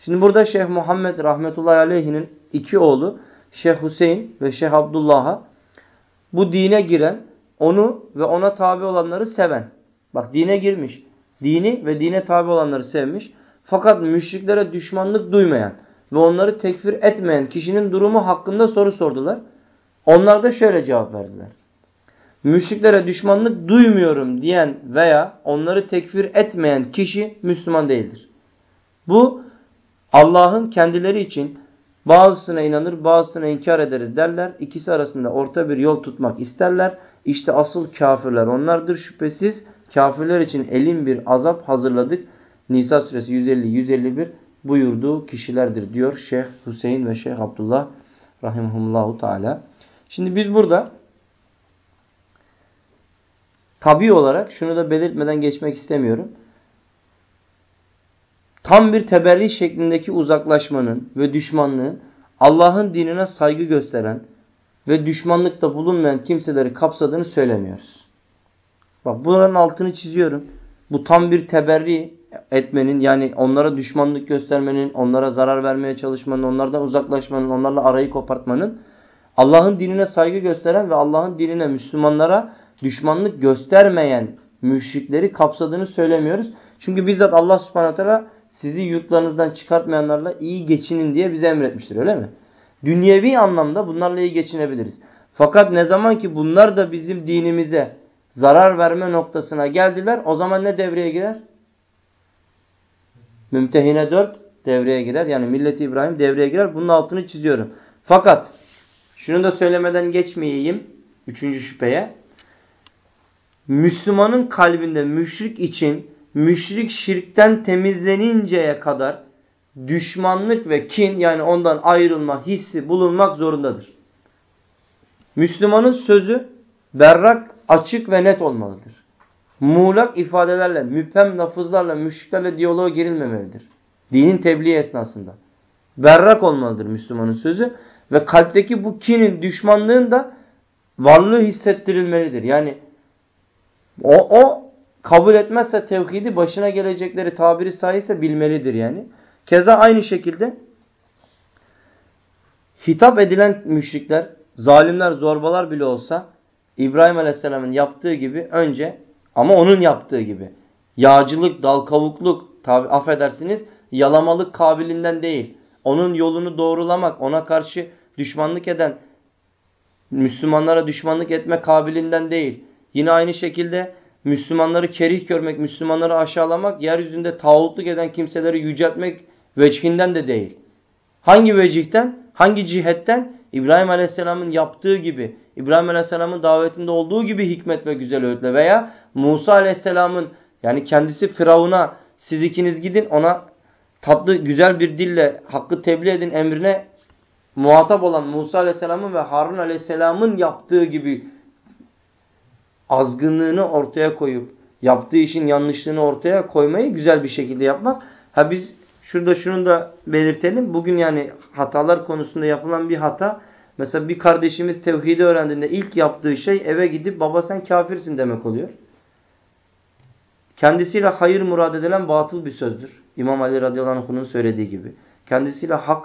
S1: Şimdi burada Şeyh Muhammed rahmetullahi aleyhinin iki oğlu Şeyh Hüseyin ve Şeyh Abdullah'a bu dine giren, onu ve ona tabi olanları seven. Bak dine girmiş dini ve dine tabi olanları sevmiş. Fakat müşriklere düşmanlık duymayan ve onları tekfir etmeyen kişinin durumu hakkında soru sordular. Onlar da şöyle cevap verdiler. Müşriklere düşmanlık duymuyorum diyen veya onları tekfir etmeyen kişi Müslüman değildir. Bu Allah'ın kendileri için bazısına inanır bazısına inkar ederiz derler. İkisi arasında orta bir yol tutmak isterler. İşte asıl kafirler onlardır şüphesiz kafirler için elin bir azap hazırladık. Nisa suresi 150-151 buyurduğu kişilerdir diyor Şeyh Hüseyin ve Şeyh Abdullah rahimahumullahu teala. Şimdi biz burada tabi olarak şunu da belirtmeden geçmek istemiyorum. Tam bir teberri şeklindeki uzaklaşmanın ve düşmanlığın Allah'ın dinine saygı gösteren ve düşmanlıkta bulunmayan kimseleri kapsadığını söylemiyoruz. Bak buranın altını çiziyorum. Bu tam bir teberri etmenin yani onlara düşmanlık göstermenin, onlara zarar vermeye çalışmanın, onlardan uzaklaşmanın, onlarla arayı kopartmanın Allah'ın dinine saygı gösteren ve Allah'ın dinine Müslümanlara düşmanlık göstermeyen müşrikleri kapsadığını söylemiyoruz. Çünkü bizzat Allah subhanahu teala sizi yurtlarınızdan çıkartmayanlarla iyi geçinin diye bize emretmiştir öyle mi? Dünyevi anlamda bunlarla iyi geçinebiliriz. Fakat ne zaman ki bunlar da bizim dinimize zarar verme noktasına geldiler o zaman ne devreye girer? Mümtehine 4 devreye girer. Yani milleti İbrahim devreye girer. Bunun altını çiziyorum. Fakat şunu da söylemeden geçmeyeyim. Üçüncü şüpheye. Müslümanın kalbinde müşrik için müşrik şirkten temizleninceye kadar düşmanlık ve kin yani ondan ayrılma hissi bulunmak zorundadır. Müslümanın sözü berrak, açık ve net olmalıdır. Muğlak ifadelerle, müphem lafızlarla, müşriklerle diyaloğa girilmemelidir. Dinin tebliğ esnasında. Berrak olmalıdır Müslümanın sözü ve kalpteki bu kinin, düşmanlığın da varlığı hissettirilmelidir. Yani o, o kabul etmezse tevhidi başına gelecekleri tabiri sahihse bilmelidir yani. Keza aynı şekilde hitap edilen müşrikler, zalimler, zorbalar bile olsa İbrahim Aleyhisselam'ın yaptığı gibi önce ama onun yaptığı gibi yağcılık, dal kavukluk, tabi affedersiniz yalamalık kabilinden değil. Onun yolunu doğrulamak, ona karşı düşmanlık eden, Müslümanlara düşmanlık etme kabilinden değil. Yine aynı şekilde Müslümanları kerih görmek, Müslümanları aşağılamak, yeryüzünde tağutluk eden kimseleri yüceltmek vecihinden de değil. Hangi vecihten? Hangi cihetten? İbrahim Aleyhisselam'ın yaptığı gibi, İbrahim Aleyhisselam'ın davetinde olduğu gibi hikmet ve güzel öğütle veya Musa Aleyhisselam'ın yani kendisi Firavun'a siz ikiniz gidin ona tatlı güzel bir dille hakkı tebliğ edin emrine muhatap olan Musa Aleyhisselam'ın ve Harun Aleyhisselam'ın yaptığı gibi azgınlığını ortaya koyup yaptığı işin yanlışlığını ortaya koymayı güzel bir şekilde yapmak. Ha biz şurada şunu da belirtelim. Bugün yani hatalar konusunda yapılan bir hata mesela bir kardeşimiz tevhidi öğrendiğinde ilk yaptığı şey eve gidip baba sen kafirsin demek oluyor. Kendisiyle hayır murad edilen batıl bir sözdür. İmam Ali radıyallahu anh'ın söylediği gibi. Kendisiyle hak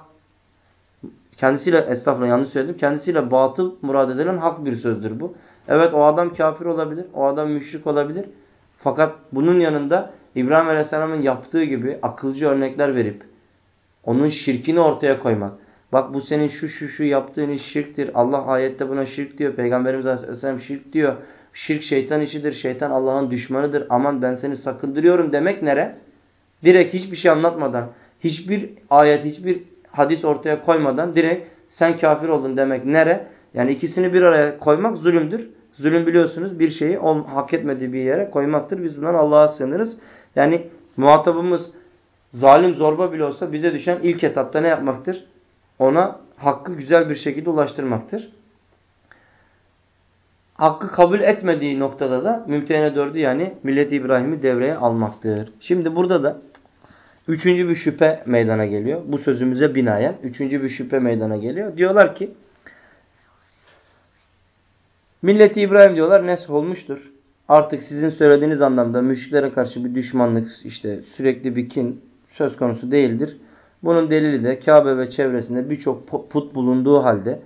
S1: kendisiyle estağfurullah yanlış söyledim. Kendisiyle batıl murad edilen hak bir sözdür bu. Evet o adam kafir olabilir. O adam müşrik olabilir. Fakat bunun yanında İbrahim Aleyhisselam'ın yaptığı gibi akılcı örnekler verip onun şirkini ortaya koymak. Bak bu senin şu şu şu yaptığın iş şirktir. Allah ayette buna şirk diyor. Peygamberimiz Aleyhisselam şirk diyor. Şirk şeytan işidir. Şeytan Allah'ın düşmanıdır. Aman ben seni sakındırıyorum demek nere? Direkt hiçbir şey anlatmadan, hiçbir ayet, hiçbir hadis ortaya koymadan direkt sen kafir oldun demek nere? Yani ikisini bir araya koymak zulümdür. Zulüm biliyorsunuz bir şeyi o hak etmediği bir yere koymaktır. Biz bundan Allah'a sığınırız. Yani muhatabımız zalim zorba bile olsa bize düşen ilk etapta ne yapmaktır? Ona hakkı güzel bir şekilde ulaştırmaktır. Hakkı kabul etmediği noktada da mümtehine dördü yani millet İbrahim'i devreye almaktır. Şimdi burada da üçüncü bir şüphe meydana geliyor. Bu sözümüze binaen üçüncü bir şüphe meydana geliyor. Diyorlar ki Milleti İbrahim diyorlar nesh olmuştur. Artık sizin söylediğiniz anlamda müşriklere karşı bir düşmanlık, işte sürekli bir kin söz konusu değildir. Bunun delili de Kabe ve çevresinde birçok put bulunduğu halde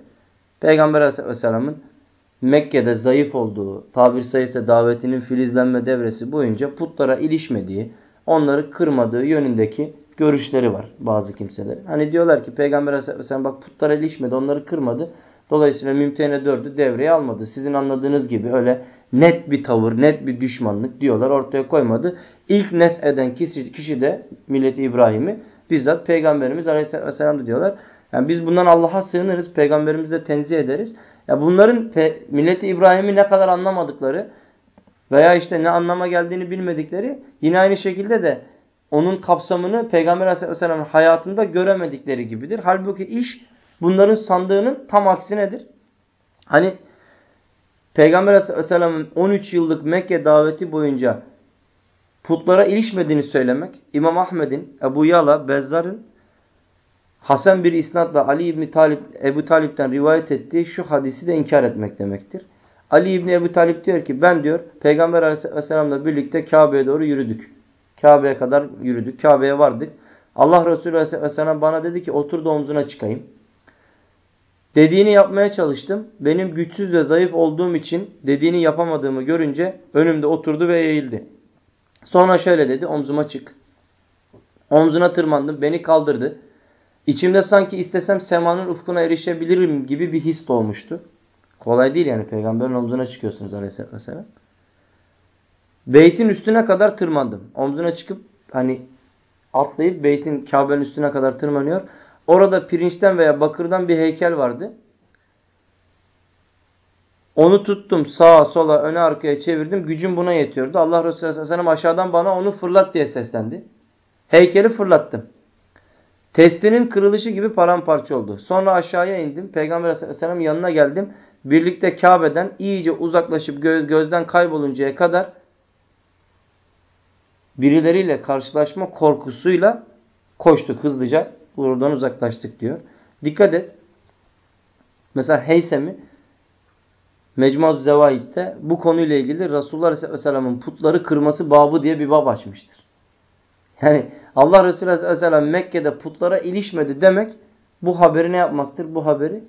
S1: Peygamber Aleyhisselam'ın Mekke'de zayıf olduğu, tabir sayısı davetinin filizlenme devresi boyunca putlara ilişmediği, onları kırmadığı yönündeki görüşleri var bazı kimseler. Hani diyorlar ki Peygamber Aleyhisselam bak putlara ilişmedi, onları kırmadı. Dolayısıyla mümtehine dördü devreye almadı. Sizin anladığınız gibi öyle net bir tavır, net bir düşmanlık diyorlar ortaya koymadı. İlk nes eden kişi, kişi de milleti İbrahim'i bizzat Peygamberimiz Aleyhisselam diyorlar. Yani biz bundan Allah'a sığınırız, Peygamberimizi de tenzih ederiz. Ya bunların milleti İbrahim'i ne kadar anlamadıkları veya işte ne anlama geldiğini bilmedikleri yine aynı şekilde de onun kapsamını Peygamber Aleyhisselam'ın hayatında göremedikleri gibidir. Halbuki iş bunların sandığının tam aksinedir. Hani Peygamber Aleyhisselam'ın 13 yıllık Mekke daveti boyunca putlara ilişmediğini söylemek, İmam Ahmed'in, Ebu Yala, Bezzar'ın Hasan bir isnatla Ali İbni Talip, Ebu Talip'ten rivayet ettiği şu hadisi de inkar etmek demektir. Ali İbni Ebu Talip diyor ki ben diyor Peygamber Aleyhisselam'la birlikte Kabe'ye doğru yürüdük. Kabe'ye kadar yürüdük. Kabe'ye vardık. Allah Resulü Aleyhisselam bana dedi ki otur da omzuna çıkayım. Dediğini yapmaya çalıştım. Benim güçsüz ve zayıf olduğum için dediğini yapamadığımı görünce önümde oturdu ve eğildi. Sonra şöyle dedi omzuma çık. Omzuna tırmandım beni kaldırdı. İçimde sanki istesem semanın ufkuna erişebilirim gibi bir his doğmuştu. Kolay değil yani peygamberin omzuna çıkıyorsunuz aleyhisselatü vesselam. Beytin üstüne kadar tırmandım. Omzuna çıkıp hani atlayıp beytin Kabe'nin üstüne kadar tırmanıyor. Orada pirinçten veya bakırdan bir heykel vardı. Onu tuttum sağa sola öne arkaya çevirdim. Gücüm buna yetiyordu. Allah Resulü Aleyhisselam aşağıdan bana onu fırlat diye seslendi. Heykeli fırlattım. Testinin kırılışı gibi paramparça oldu. Sonra aşağıya indim. Peygamber Aleyhisselam'ın yanına geldim. Birlikte Kabe'den iyice uzaklaşıp göz, gözden kayboluncaya kadar birileriyle karşılaşma korkusuyla koştuk hızlıca. Buradan uzaklaştık diyor. Dikkat et. Mesela Heysemi Mecmuz Zevaid'de bu konuyla ilgili Resulullah Aleyhisselam'ın putları kırması babı diye bir bab açmıştır. Yani Allah Resulü Aleyhisselam Mekke'de putlara ilişmedi demek bu haberi ne yapmaktır? Bu haberi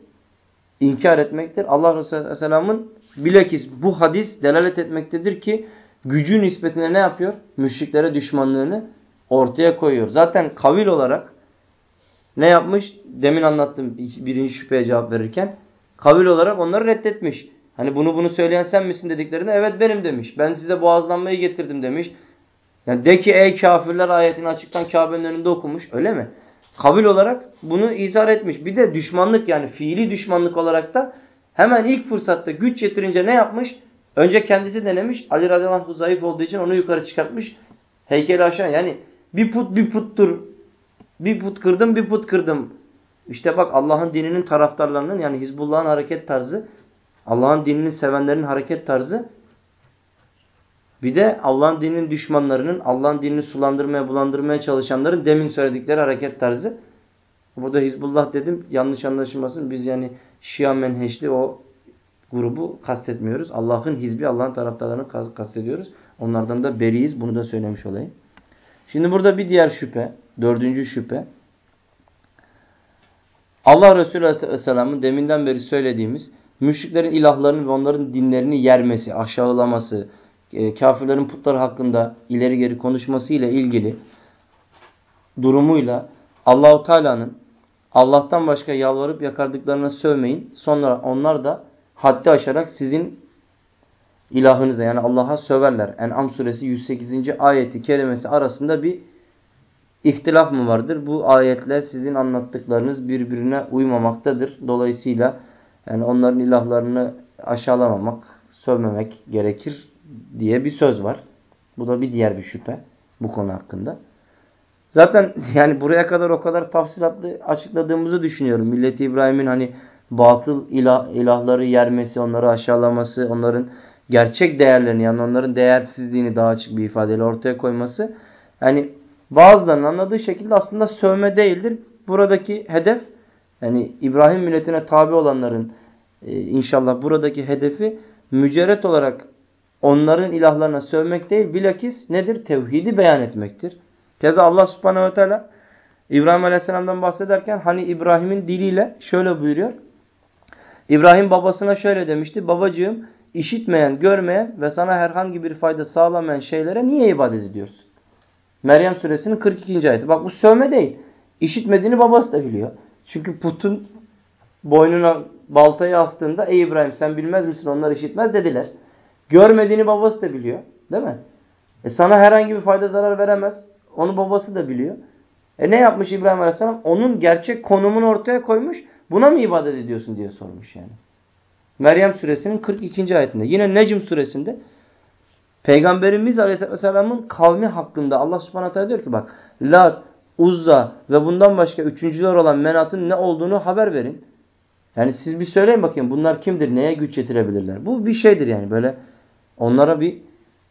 S1: inkar etmektir. Allah Resulü Aleyhisselam'ın bilakis bu hadis delalet etmektedir ki gücü nispetine ne yapıyor? Müşriklere düşmanlığını ortaya koyuyor. Zaten kavil olarak ne yapmış? Demin anlattım birinci şüpheye cevap verirken. Kavil olarak onları reddetmiş. Hani bunu bunu söyleyen sen misin dediklerinde evet benim demiş. Ben size boğazlanmayı getirdim demiş. Yani de ki ey kafirler ayetini açıktan Kabe'nin önünde okumuş. Öyle mi? Kavil olarak bunu izah etmiş. Bir de düşmanlık yani fiili düşmanlık olarak da hemen ilk fırsatta güç yetirince ne yapmış? Önce kendisi denemiş. Ali radıyallahu zayıf olduğu için onu yukarı çıkartmış. Heykeli aşağı yani bir put bir puttur. Bir put kırdım bir put kırdım. İşte bak Allah'ın dininin taraftarlarının yani Hizbullah'ın hareket tarzı Allah'ın dinini sevenlerin hareket tarzı bir de Allah'ın dininin düşmanlarının, Allah'ın dinini sulandırmaya, bulandırmaya çalışanların demin söyledikleri hareket tarzı. Burada Hizbullah dedim yanlış anlaşılmasın. Biz yani Şia menheşli o grubu kastetmiyoruz. Allah'ın hizbi, Allah'ın taraftarlarını kastediyoruz. Onlardan da beriyiz. Bunu da söylemiş olayım. Şimdi burada bir diğer şüphe, dördüncü şüphe. Allah Resulü Aleyhisselam'ın deminden beri söylediğimiz müşriklerin ilahlarını ve onların dinlerini yermesi, aşağılaması, e, kafirlerin putları hakkında ileri geri konuşması ile ilgili durumuyla Allahu Teala'nın Allah'tan başka yalvarıp yakardıklarına sövmeyin. Sonra onlar da haddi aşarak sizin ilahınıza yani Allah'a söverler. En'am suresi 108. ayeti kerimesi arasında bir ihtilaf mı vardır? Bu ayetle sizin anlattıklarınız birbirine uymamaktadır. Dolayısıyla yani onların ilahlarını aşağılamamak, sövmemek gerekir diye bir söz var. Bu da bir diğer bir şüphe bu konu hakkında. Zaten yani buraya kadar o kadar tafsilatlı açıkladığımızı düşünüyorum. Milleti İbrahim'in hani batıl ilah, ilahları yermesi, onları aşağılaması, onların gerçek değerlerini yani onların değersizliğini daha açık bir ifadeyle ortaya koyması. Yani bazılarının anladığı şekilde aslında sövme değildir. Buradaki hedef yani İbrahim milletine tabi olanların e, inşallah buradaki hedefi mücerret olarak onların ilahlarına sövmek değil bilakis nedir? Tevhidi beyan etmektir. Keza Allah subhanehu ve teala İbrahim aleyhisselamdan bahsederken hani İbrahim'in diliyle şöyle buyuruyor. İbrahim babasına şöyle demişti. Babacığım işitmeyen, görmeyen ve sana herhangi bir fayda sağlamayan şeylere niye ibadet ediyorsun? Meryem suresinin 42. ayeti. Bak bu sövme değil. İşitmediğini babası da biliyor. Çünkü putun boynuna baltayı astığında ey İbrahim sen bilmez misin onlar işitmez dediler. Görmediğini babası da biliyor. Değil mi? E sana herhangi bir fayda zarar veremez. Onu babası da biliyor. E ne yapmış İbrahim Aleyhisselam? Onun gerçek konumunu ortaya koymuş. Buna mı ibadet ediyorsun diye sormuş yani. Meryem suresinin 42. ayetinde. Yine Necm suresinde Peygamberimiz Aleyhisselam'ın kavmi hakkında Allah subhanahu teala diyor ki bak Lat, Uzza ve bundan başka üçüncüler olan menatın ne olduğunu haber verin. Yani siz bir söyleyin bakayım bunlar kimdir, neye güç yetirebilirler. Bu bir şeydir yani böyle onlara bir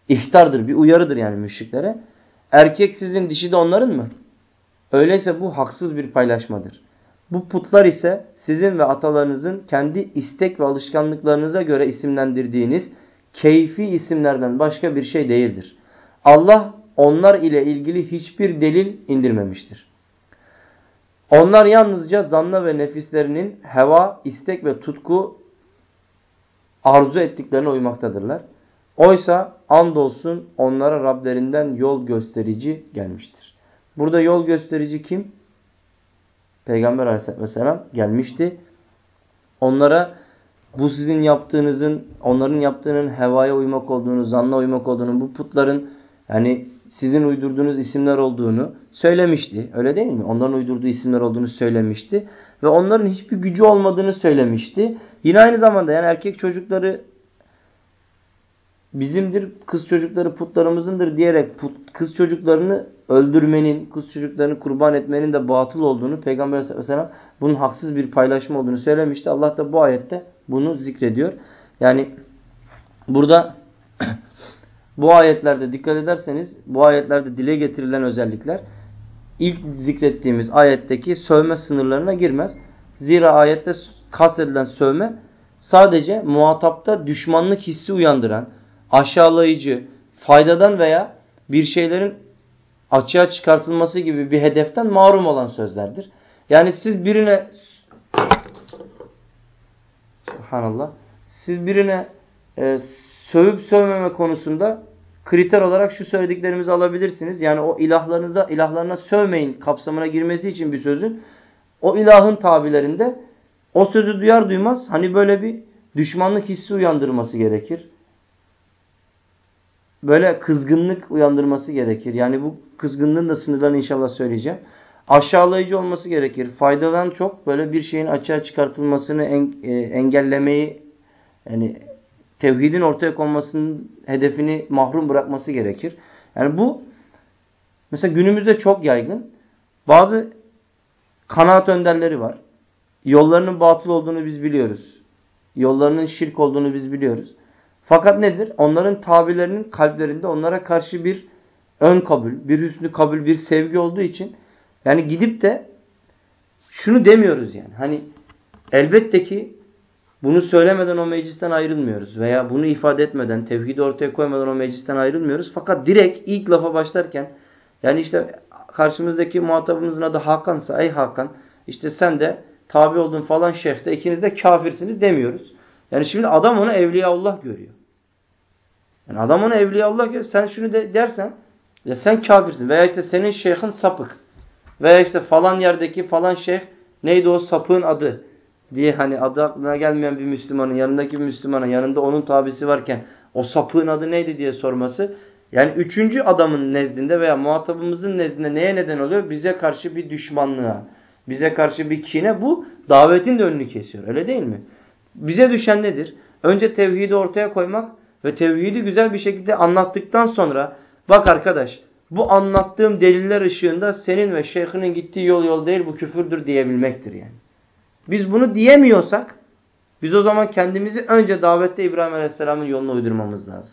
S1: ihtardır, bir uyarıdır yani müşriklere. Erkek sizin, dişi de onların mı? Öyleyse bu haksız bir paylaşmadır. Bu putlar ise sizin ve atalarınızın kendi istek ve alışkanlıklarınıza göre isimlendirdiğiniz keyfi isimlerden başka bir şey değildir. Allah onlar ile ilgili hiçbir delil indirmemiştir. Onlar yalnızca zanna ve nefislerinin heva, istek ve tutku arzu ettiklerine uymaktadırlar. Oysa andolsun onlara Rablerinden yol gösterici gelmiştir. Burada yol gösterici kim? Peygamber aleyhisselatü vesselam gelmişti. Onlara bu sizin yaptığınızın, onların yaptığının hevaya uymak olduğunu, zanna uymak olduğunu, bu putların yani sizin uydurduğunuz isimler olduğunu söylemişti. Öyle değil mi? Onların uydurduğu isimler olduğunu söylemişti. Ve onların hiçbir gücü olmadığını söylemişti. Yine aynı zamanda yani erkek çocukları bizimdir, kız çocukları putlarımızındır diyerek put, kız çocuklarını öldürmenin, kız çocuklarını kurban etmenin de batıl olduğunu Peygamber Aleyhisselam bunun haksız bir paylaşma olduğunu söylemişti. Allah da bu ayette bunu zikrediyor. Yani burada bu ayetlerde dikkat ederseniz bu ayetlerde dile getirilen özellikler ilk zikrettiğimiz ayetteki sövme sınırlarına girmez. Zira ayette kastedilen sövme sadece muhatapta düşmanlık hissi uyandıran, aşağılayıcı, faydadan veya bir şeylerin açığa çıkartılması gibi bir hedeften mahrum olan sözlerdir. Yani siz birine Subhanallah. Siz birine e, sövüp sövmeme konusunda kriter olarak şu söylediklerimizi alabilirsiniz. Yani o ilahlarınıza, ilahlarına sövmeyin kapsamına girmesi için bir sözün o ilahın tabilerinde o sözü duyar duymaz hani böyle bir düşmanlık hissi uyandırması gerekir. Böyle kızgınlık uyandırması gerekir. Yani bu kızgınlığın da sınırlarını inşallah söyleyeceğim. Aşağılayıcı olması gerekir. Faydadan çok böyle bir şeyin açığa çıkartılmasını e, engellemeyi yani tevhidin ortaya konmasının hedefini mahrum bırakması gerekir. Yani bu mesela günümüzde çok yaygın. Bazı kanaat önderleri var. Yollarının batıl olduğunu biz biliyoruz. Yollarının şirk olduğunu biz biliyoruz. Fakat nedir? Onların tabilerinin kalplerinde onlara karşı bir ön kabul, bir hüsnü kabul, bir sevgi olduğu için yani gidip de şunu demiyoruz yani. Hani elbette ki bunu söylemeden o meclisten ayrılmıyoruz. Veya bunu ifade etmeden, tevhidi ortaya koymadan o meclisten ayrılmıyoruz. Fakat direkt ilk lafa başlarken yani işte karşımızdaki muhatabımızın adı Hakan'sa ey Hakan işte sen de tabi oldun falan şeyhte ikiniz de kafirsiniz demiyoruz. Yani şimdi adam onu evliyaullah görüyor. Yani adam onu evliyaullah görüyor. Sen şunu de dersen ya sen kafirsin veya işte senin şeyhin sapık. Veya işte falan yerdeki falan şeyh neydi o sapığın adı diye hani adı aklına gelmeyen bir Müslümanın yanındaki bir Müslümanın yanında onun tabisi varken o sapığın adı neydi diye sorması yani üçüncü adamın nezdinde veya muhatabımızın nezdinde neye neden oluyor? Bize karşı bir düşmanlığa, bize karşı bir kine bu davetin de önünü kesiyor. Öyle değil mi? Bize düşen nedir? Önce tevhidi ortaya koymak ve tevhidi güzel bir şekilde anlattıktan sonra bak arkadaş bu anlattığım deliller ışığında senin ve şeyhinin gittiği yol yol değil bu küfürdür diyebilmektir yani. Biz bunu diyemiyorsak biz o zaman kendimizi önce davette İbrahim Aleyhisselam'ın yoluna uydurmamız lazım.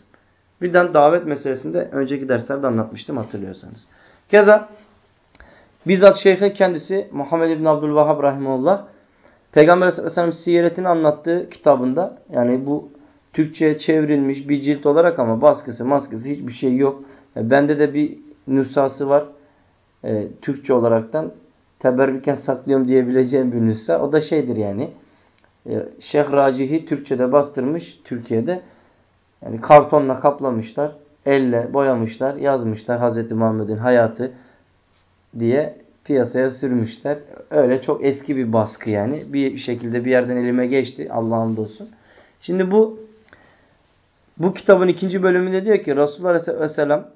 S1: Birden davet meselesinde önceki derslerde anlatmıştım hatırlıyorsanız. Keza bizzat şeyhin kendisi Muhammed İbn Abdülvahhab Rahimullah Peygamber Aleyhisselam siyeretini anlattığı kitabında yani bu Türkçe'ye çevrilmiş bir cilt olarak ama baskısı maskısı hiçbir şey yok. Bende de bir nüshası var. E, Türkçe olaraktan teberrüken saklıyorum diyebileceğim bir nüsha. O da şeydir yani. E, Şeyh Racihi Türkçe'de bastırmış Türkiye'de. Yani kartonla kaplamışlar. Elle boyamışlar. Yazmışlar Hazreti Muhammed'in hayatı diye piyasaya sürmüşler. Öyle çok eski bir baskı yani. Bir şekilde bir yerden elime geçti. Allah'ım olsun. Şimdi bu bu kitabın ikinci bölümünde diyor ki Resulullah Aleyhisselam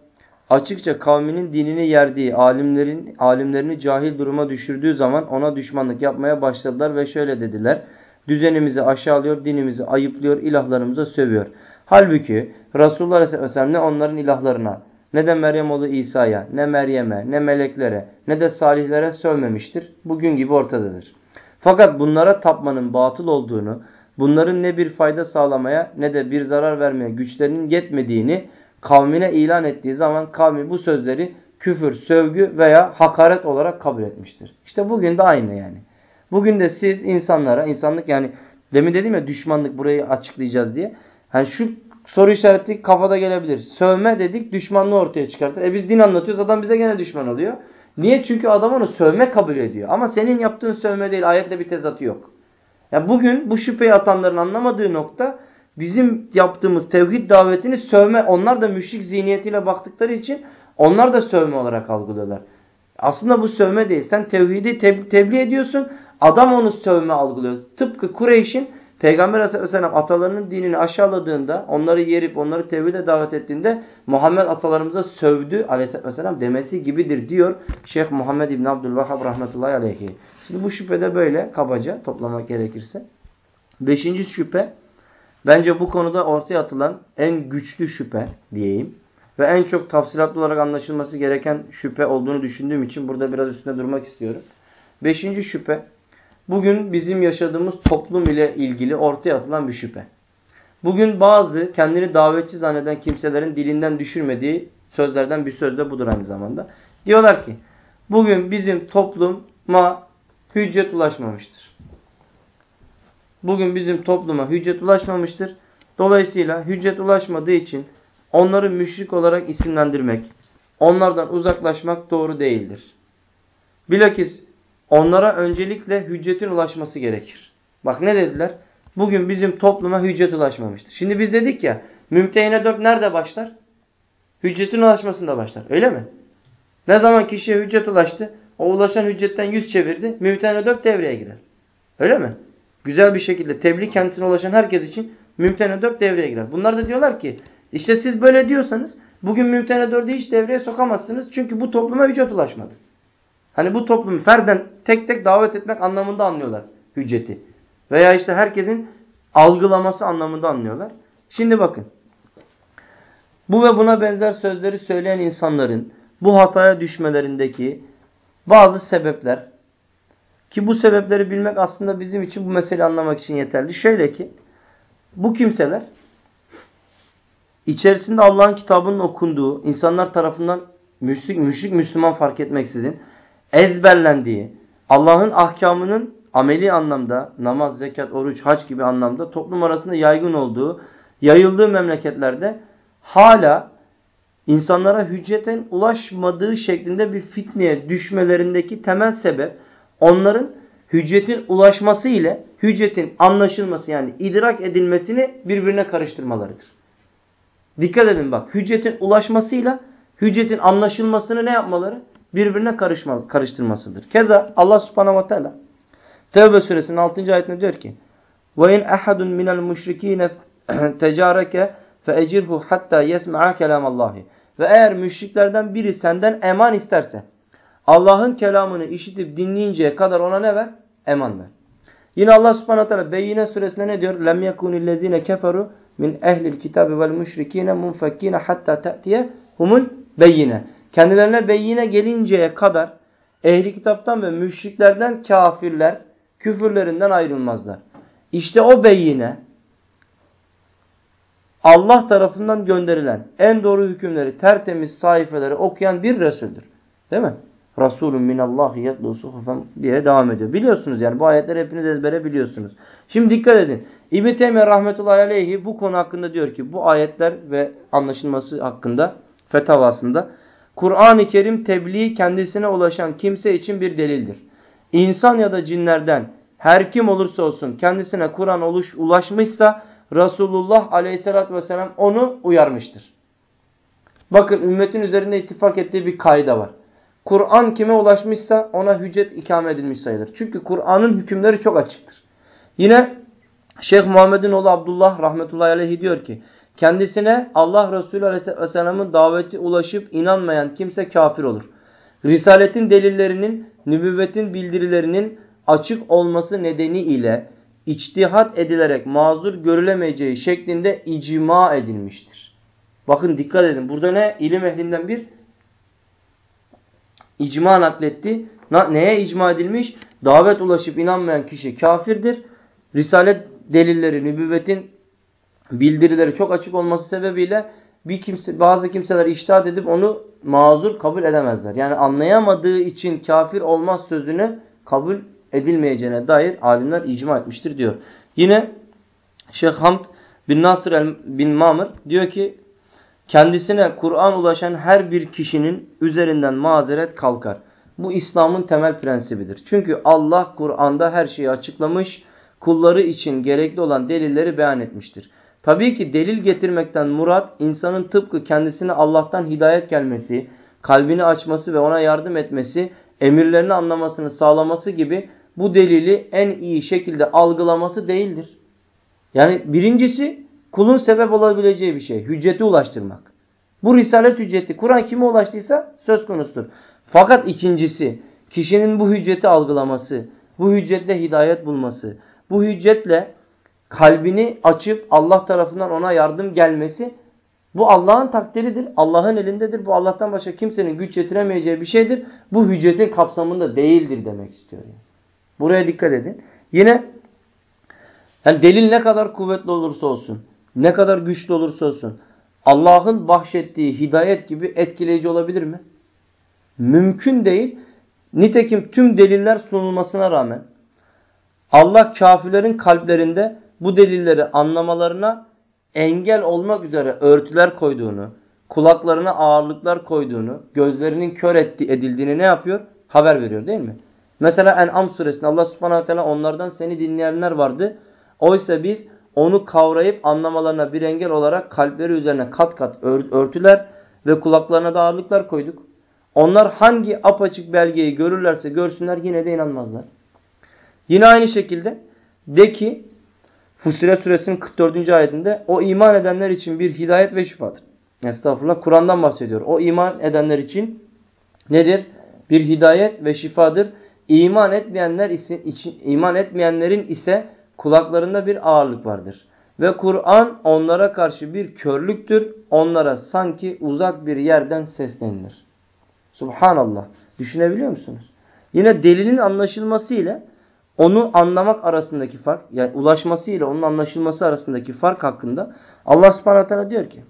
S1: açıkça kavminin dinini yerdiği, alimlerin alimlerini cahil duruma düşürdüğü zaman ona düşmanlık yapmaya başladılar ve şöyle dediler. Düzenimizi aşağılıyor, dinimizi ayıplıyor, ilahlarımıza sövüyor. Halbuki Resulullah Aleyhisselam ne onların ilahlarına, ne de Meryem oğlu İsa'ya, ne Meryem'e, ne meleklere, ne de salihlere sövmemiştir. Bugün gibi ortadadır. Fakat bunlara tapmanın batıl olduğunu, bunların ne bir fayda sağlamaya ne de bir zarar vermeye güçlerinin yetmediğini kavmine ilan ettiği zaman kavmi bu sözleri küfür, sövgü veya hakaret olarak kabul etmiştir. İşte bugün de aynı yani. Bugün de siz insanlara, insanlık yani demin dedim ya düşmanlık burayı açıklayacağız diye. Hani şu soru işareti kafada gelebilir. Sövme dedik düşmanlığı ortaya çıkartır. E biz din anlatıyoruz adam bize gene düşman oluyor. Niye? Çünkü adam onu sövme kabul ediyor. Ama senin yaptığın sövme değil ayetle bir tezatı yok. Ya bugün bu şüpheyi atanların anlamadığı nokta bizim yaptığımız tevhid davetini sövme. Onlar da müşrik zihniyetiyle baktıkları için onlar da sövme olarak algılıyorlar. Aslında bu sövme değil. Sen tevhidi tebliğ ediyorsun. Adam onu sövme algılıyor. Tıpkı Kureyş'in Peygamber Aleyhisselam atalarının dinini aşağıladığında, onları yerip onları tevhide davet ettiğinde Muhammed atalarımıza sövdü Aleyhisselam demesi gibidir diyor Şeyh Muhammed İbn Abdülvahhab rahmetullahi aleyhi. Şimdi bu şüphede böyle kabaca toplamak gerekirse. Beşinci şüphe bence bu konuda ortaya atılan en güçlü şüphe diyeyim. Ve en çok tafsilatlı olarak anlaşılması gereken şüphe olduğunu düşündüğüm için burada biraz üstüne durmak istiyorum. Beşinci şüphe bugün bizim yaşadığımız toplum ile ilgili ortaya atılan bir şüphe. Bugün bazı kendini davetçi zanneden kimselerin dilinden düşürmediği sözlerden bir söz de budur aynı zamanda. Diyorlar ki bugün bizim topluma hüccet ulaşmamıştır. Bugün bizim topluma hüccet ulaşmamıştır. Dolayısıyla hüccet ulaşmadığı için onları müşrik olarak isimlendirmek, onlardan uzaklaşmak doğru değildir. Bilakis onlara öncelikle hüccetin ulaşması gerekir. Bak ne dediler? Bugün bizim topluma hüccet ulaşmamıştır. Şimdi biz dedik ya, mümtehine dört nerede başlar? Hüccetin ulaşmasında başlar. Öyle mi? Ne zaman kişiye hüccet ulaştı? O ulaşan hüccetten yüz çevirdi. Mümtehine dört devreye girer. Öyle mi? Güzel bir şekilde tebliğ kendisine ulaşan herkes için mümtehine dört devreye girer. Bunlar da diyorlar ki işte siz böyle diyorsanız bugün mümtehine dördü hiç devreye sokamazsınız. Çünkü bu topluma hüccet ulaşmadı. Hani bu toplumu ferden tek tek davet etmek anlamında anlıyorlar hücceti. Veya işte herkesin algılaması anlamında anlıyorlar. Şimdi bakın. Bu ve buna benzer sözleri söyleyen insanların bu hataya düşmelerindeki bazı sebepler ki bu sebepleri bilmek aslında bizim için bu meseleyi anlamak için yeterli. Şöyle ki bu kimseler içerisinde Allah'ın kitabının okunduğu, insanlar tarafından müşrik, müşrik Müslüman fark etmeksizin ezberlendiği, Allah'ın ahkamının ameli anlamda namaz, zekat, oruç, hac gibi anlamda toplum arasında yaygın olduğu, yayıldığı memleketlerde hala insanlara hücceten ulaşmadığı şeklinde bir fitneye düşmelerindeki temel sebep onların hüccetin ulaşması ile hüccetin anlaşılması yani idrak edilmesini birbirine karıştırmalarıdır. Dikkat edin bak hüccetin ulaşmasıyla hüccetin anlaşılmasını ne yapmaları? Birbirine karışma, karıştırmasıdır. Keza Allah subhanahu ve teala Tevbe suresinin 6. ayetinde diyor ki وَاِنْ اَحَدٌ مِنَ الْمُشْرِك۪ينَ تَجَارَكَ فَاَجِرْهُ حَتَّى يَسْمَعَ كَلَامَ اللّٰهِ Ve eğer müşriklerden biri senden eman isterse Allah'ın kelamını işitip dinleyinceye kadar ona ne ver? Eman ver. Yine Allah subhanahu teala Beyyine suresinde ne diyor? Yekunillezine keferu min ehlil kitabi vel müşrikine munfakkine hatta te'tiye humul beyyine. Kendilerine beyyine gelinceye kadar ehli kitaptan ve müşriklerden kafirler küfürlerinden ayrılmazlar. İşte o beyyine Allah tarafından gönderilen en doğru hükümleri, tertemiz sayfeleri okuyan bir Resul'dür. Değil mi? Resulün minallahi yetlu suhufen diye devam ediyor. Biliyorsunuz yani bu ayetleri hepiniz ezbere biliyorsunuz. Şimdi dikkat edin. İbn Teymiye rahmetullahi aleyhi bu konu hakkında diyor ki bu ayetler ve anlaşılması hakkında fetavasında Kur'an-ı Kerim tebliğ kendisine ulaşan kimse için bir delildir. İnsan ya da cinlerden her kim olursa olsun kendisine Kur'an ulaşmışsa Resulullah aleyhissalatü vesselam onu uyarmıştır. Bakın ümmetin üzerinde ittifak ettiği bir kayda var. Kur'an kime ulaşmışsa ona hüccet ikame edilmiş sayılır. Çünkü Kur'an'ın hükümleri çok açıktır. Yine Şeyh Muhammed'in oğlu Abdullah rahmetullahi aleyhi diyor ki kendisine Allah Resulü aleyhisselamın daveti ulaşıp inanmayan kimse kafir olur. Risaletin delillerinin, nübüvvetin bildirilerinin açık olması nedeniyle içtihat edilerek mazur görülemeyeceği şeklinde icma edilmiştir. Bakın dikkat edin. Burada ne? İlim ehlinden bir icma nakletti. Neye icma edilmiş? Davet ulaşıp inanmayan kişi kafirdir. Risalet delilleri, nübüvvetin bildirileri çok açık olması sebebiyle bir kimse, bazı kimseler iştahat edip onu mazur kabul edemezler. Yani anlayamadığı için kafir olmaz sözünü kabul edilmeyeceğine dair alimler icma etmiştir diyor. Yine Şeyh Hamd bin Nasr bin Mamır diyor ki kendisine Kur'an ulaşan her bir kişinin üzerinden mazeret kalkar. Bu İslam'ın temel prensibidir. Çünkü Allah Kur'an'da her şeyi açıklamış, kulları için gerekli olan delilleri beyan etmiştir. Tabii ki delil getirmekten murat insanın tıpkı kendisine Allah'tan hidayet gelmesi, kalbini açması ve ona yardım etmesi, emirlerini anlamasını sağlaması gibi bu delili en iyi şekilde algılaması değildir. Yani birincisi kulun sebep olabileceği bir şey. Hücceti ulaştırmak. Bu risalet hücceti Kur'an kime ulaştıysa söz konusudur. Fakat ikincisi kişinin bu hücceti algılaması, bu hüccetle hidayet bulması, bu hüccetle kalbini açıp Allah tarafından ona yardım gelmesi bu Allah'ın takdiridir. Allah'ın elindedir. Bu Allah'tan başka kimsenin güç yetiremeyeceği bir şeydir. Bu hüccetin kapsamında değildir demek istiyor. Yani. Buraya dikkat edin. Yine yani delil ne kadar kuvvetli olursa olsun, ne kadar güçlü olursa olsun Allah'ın bahşettiği hidayet gibi etkileyici olabilir mi? Mümkün değil. Nitekim tüm deliller sunulmasına rağmen Allah kafirlerin kalplerinde bu delilleri anlamalarına engel olmak üzere örtüler koyduğunu, kulaklarına ağırlıklar koyduğunu, gözlerinin kör edildiğini ne yapıyor? Haber veriyor değil mi? Mesela En'am suresinde Allah subhanahu teala onlardan seni dinleyenler vardı. Oysa biz onu kavrayıp anlamalarına bir engel olarak kalpleri üzerine kat kat örtüler ve kulaklarına da ağırlıklar koyduk. Onlar hangi apaçık belgeyi görürlerse görsünler yine de inanmazlar. Yine aynı şekilde de ki Fussilet suresinin 44. ayetinde o iman edenler için bir hidayet ve şifadır. Estağfurullah Kur'an'dan bahsediyor. O iman edenler için nedir? Bir hidayet ve şifadır. İman etmeyenler için iman etmeyenlerin ise kulaklarında bir ağırlık vardır. Ve Kur'an onlara karşı bir körlüktür. Onlara sanki uzak bir yerden seslenilir. Subhanallah. Düşünebiliyor musunuz? Yine delilin anlaşılması ile onu anlamak arasındaki fark, yani ulaşması ile onun anlaşılması arasındaki fark hakkında Allah subhanahu teala diyor ki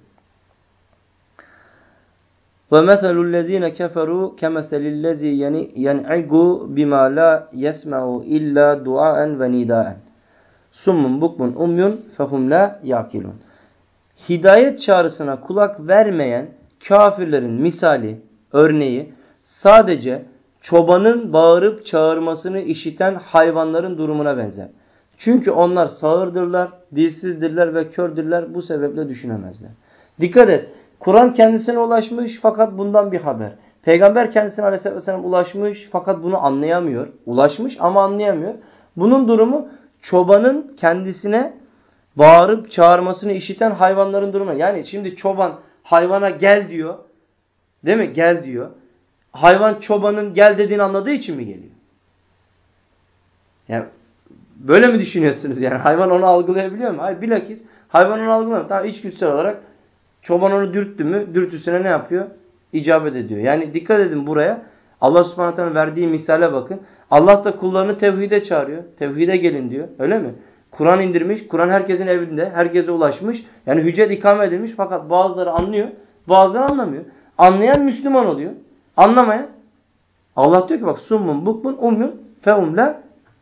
S1: وَمَثَلُ الَّذ۪ينَ كَفَرُوا كَمَثَلِ الَّذ۪ي يَنْعِقُ بِمَا لَا يَسْمَعُ إِلَّا دُعَاءً وَنِدَاءً Summun bukmun umyun fehum la yakilun. Hidayet çağrısına kulak vermeyen kafirlerin misali, örneği sadece çobanın bağırıp çağırmasını işiten hayvanların durumuna benzer. Çünkü onlar sağırdırlar, dilsizdirler ve kördürler. Bu sebeple düşünemezler. Dikkat et. Kur'an kendisine ulaşmış fakat bundan bir haber. Peygamber kendisine aleyhisselam ulaşmış fakat bunu anlayamıyor. Ulaşmış ama anlayamıyor. Bunun durumu çobanın kendisine bağırıp çağırmasını işiten hayvanların durumu. Yani şimdi çoban hayvana gel diyor. Değil mi? Gel diyor hayvan çobanın gel dediğini anladığı için mi geliyor? Yani böyle mi düşünüyorsunuz yani? Hayvan onu algılayabiliyor mu? Hayır bilakis hayvan onu algılamıyor. Tamam içgüdüsel olarak çoban onu dürttü mü dürtüsüne ne yapıyor? İcabet ediyor. Yani dikkat edin buraya. Allah subhanahu verdiği misale bakın. Allah da kullarını tevhide çağırıyor. Tevhide gelin diyor. Öyle mi? Kur'an indirmiş. Kur'an herkesin evinde. Herkese ulaşmış. Yani hüccet ikame edilmiş. Fakat bazıları anlıyor. Bazıları anlamıyor. Anlayan Müslüman oluyor. Anlamayan Allah diyor ki bak summun bukmun umyun feumle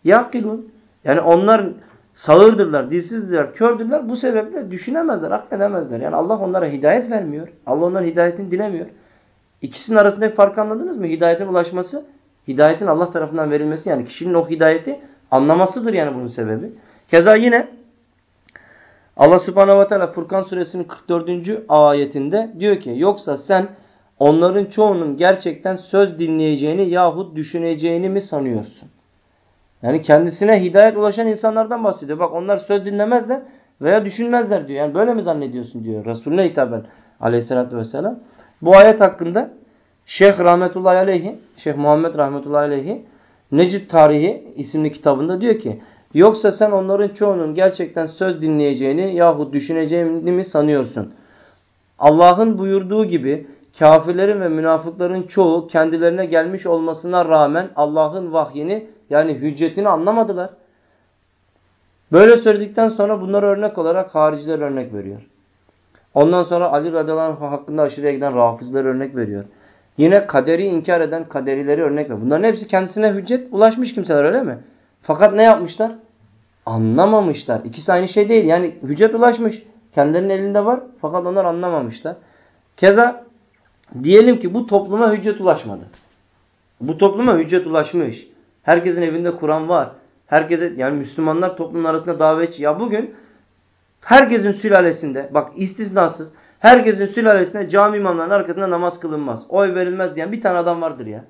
S1: yakilun. Yani onlar sağırdırlar, dilsizdirler, kördürler. Bu sebeple düşünemezler, akledemezler. Yani Allah onlara hidayet vermiyor. Allah onların hidayetini dilemiyor. İkisinin arasındaki farkı anladınız mı? Hidayetin ulaşması, hidayetin Allah tarafından verilmesi yani kişinin o hidayeti anlamasıdır yani bunun sebebi. Keza yine Allah subhanehu ve teala Furkan suresinin 44. ayetinde diyor ki yoksa sen onların çoğunun gerçekten söz dinleyeceğini yahut düşüneceğini mi sanıyorsun? Yani kendisine hidayet ulaşan insanlardan bahsediyor. Bak onlar söz dinlemezler veya düşünmezler diyor. Yani böyle mi zannediyorsun diyor Resulüne hitaben aleyhissalatü vesselam. Bu ayet hakkında Şeyh Rahmetullahi Aleyhi, Şeyh Muhammed Rahmetullahi Aleyhi Necid Tarihi isimli kitabında diyor ki Yoksa sen onların çoğunun gerçekten söz dinleyeceğini yahut düşüneceğini mi sanıyorsun? Allah'ın buyurduğu gibi kafirlerin ve münafıkların çoğu kendilerine gelmiş olmasına rağmen Allah'ın vahyini yani hüccetini anlamadılar. Böyle söyledikten sonra bunlara örnek olarak hariciler örnek veriyor. Ondan sonra Ali radıyallahu hakkında aşırıya giden rafizler örnek veriyor. Yine kaderi inkar eden kaderileri örnek ver. Bunların hepsi kendisine hüccet ulaşmış kimseler öyle mi? Fakat ne yapmışlar? Anlamamışlar. İkisi aynı şey değil. Yani hüccet ulaşmış. Kendilerinin elinde var. Fakat onlar anlamamışlar. Keza diyelim ki bu topluma hüccet ulaşmadı. Bu topluma hüccet ulaşmış. Herkesin evinde Kur'an var. Herkese yani Müslümanlar toplumun arasında davetçi. Ya bugün herkesin sülalesinde bak istisnasız herkesin sülalesinde cami imamlarının arkasında namaz kılınmaz. Oy verilmez diyen bir tane adam vardır ya.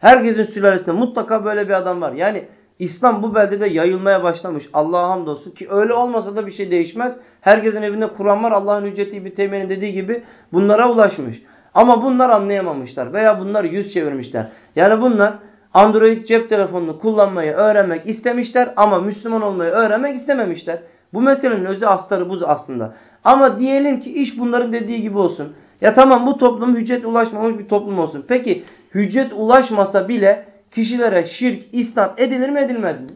S1: Herkesin sülalesinde mutlaka böyle bir adam var. Yani İslam bu beldede yayılmaya başlamış. Allah'a hamdolsun ki öyle olmasa da bir şey değişmez. Herkesin evinde Kur'an var. Allah'ın hücceti bir temenin dediği gibi bunlara ulaşmış. Ama bunlar anlayamamışlar veya bunlar yüz çevirmişler. Yani bunlar Android cep telefonunu kullanmayı öğrenmek istemişler ama Müslüman olmayı öğrenmek istememişler. Bu meselenin özü astarı bu aslında. Ama diyelim ki iş bunların dediği gibi olsun. Ya tamam bu toplum hüccet ulaşmamış bir toplum olsun. Peki hüccet ulaşmasa bile kişilere şirk isnat edilir mi edilmez mi?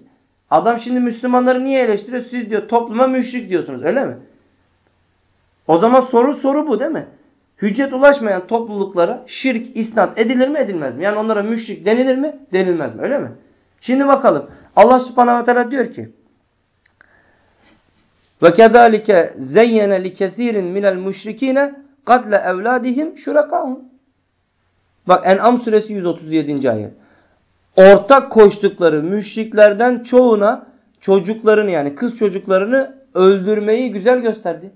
S1: Adam şimdi Müslümanları niye eleştiriyor? Siz diyor topluma müşrik diyorsunuz öyle mi? O zaman soru soru bu değil mi? Hüccet ulaşmayan topluluklara şirk isnat edilir mi edilmez mi? Yani onlara müşrik denilir mi denilmez mi öyle mi? Şimdi bakalım Allah subhanahu ve teala diyor ki ve kezalike zeyyene li kesirin minel müşrikine katle evladihim şurakahum. Bak En'am suresi 137. ayet. Ortak koştukları müşriklerden çoğuna çocuklarını yani kız çocuklarını öldürmeyi güzel gösterdi.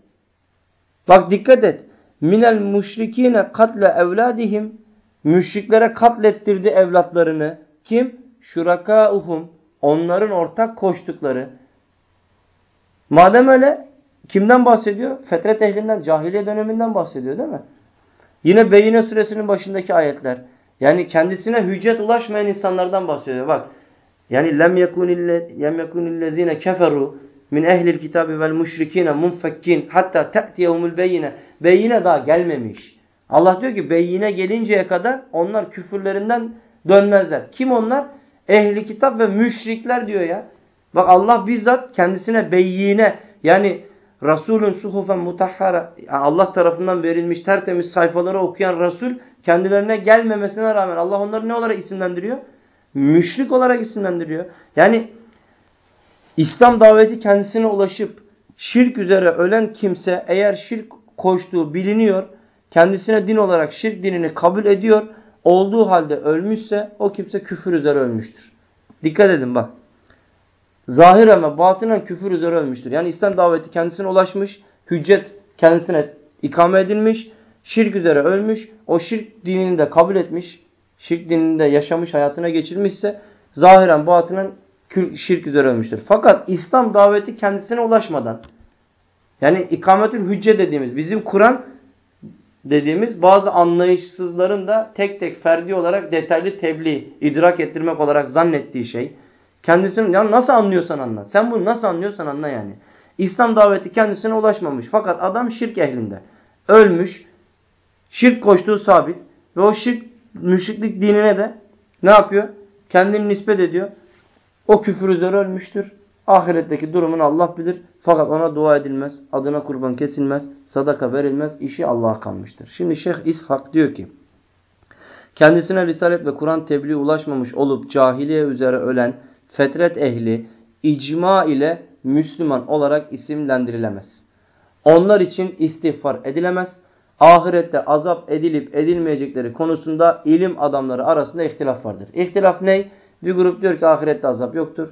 S1: Bak dikkat et. Minel müşrikine katle evladihim. Müşriklere katlettirdi evlatlarını. Kim? Şurakauhum. Onların ortak koştukları. Madem öyle kimden bahsediyor? Fetret ehlinden, cahiliye döneminden bahsediyor değil mi? Yine Beyine suresinin başındaki ayetler. Yani kendisine hüccet ulaşmayan insanlardan bahsediyor. Bak. Yani lem yekunillezine keferu min ehlil kitabi vel müşrikine munfekkin hatta te'tiyehumul beyine. Beyine daha gelmemiş. Allah diyor ki beyine gelinceye kadar onlar küfürlerinden dönmezler. Kim onlar? Ehli kitap ve müşrikler diyor ya. Bak Allah bizzat kendisine beyine yani Resulün suhufen mutahhara Allah tarafından verilmiş tertemiz sayfaları okuyan Resul kendilerine gelmemesine rağmen Allah onları ne olarak isimlendiriyor? Müşrik olarak isimlendiriyor. Yani İslam daveti kendisine ulaşıp şirk üzere ölen kimse eğer şirk koştuğu biliniyor, kendisine din olarak şirk dinini kabul ediyor, olduğu halde ölmüşse o kimse küfür üzere ölmüştür. Dikkat edin bak. Zahiren ve batinen küfür üzere ölmüştür. Yani İslam daveti kendisine ulaşmış, hüccet kendisine ikame edilmiş, şirk üzere ölmüş, o şirk dinini de kabul etmiş, şirk dinini de yaşamış, hayatına geçirmişse zahiren batinen şirk üzere ölmüştür. Fakat İslam daveti kendisine ulaşmadan yani ikametül hücce dediğimiz bizim Kur'an dediğimiz bazı anlayışsızların da tek tek ferdi olarak detaylı tebliğ, idrak ettirmek olarak zannettiği şey. Kendisini ya nasıl anlıyorsan anla. Sen bunu nasıl anlıyorsan anla yani. İslam daveti kendisine ulaşmamış. Fakat adam şirk ehlinde. Ölmüş. Şirk koştuğu sabit. Ve o şirk müşriklik dinine de ne yapıyor? Kendini nispet ediyor. O küfür üzere ölmüştür. Ahiretteki durumunu Allah bilir. Fakat ona dua edilmez. Adına kurban kesilmez. Sadaka verilmez. İşi Allah'a kalmıştır. Şimdi Şeyh İshak diyor ki kendisine Risalet ve Kur'an tebliği ulaşmamış olup cahiliye üzere ölen fetret ehli icma ile Müslüman olarak isimlendirilemez. Onlar için istiğfar edilemez. Ahirette azap edilip edilmeyecekleri konusunda ilim adamları arasında ihtilaf vardır. İhtilaf ne? Bir grup diyor ki ahirette azap yoktur.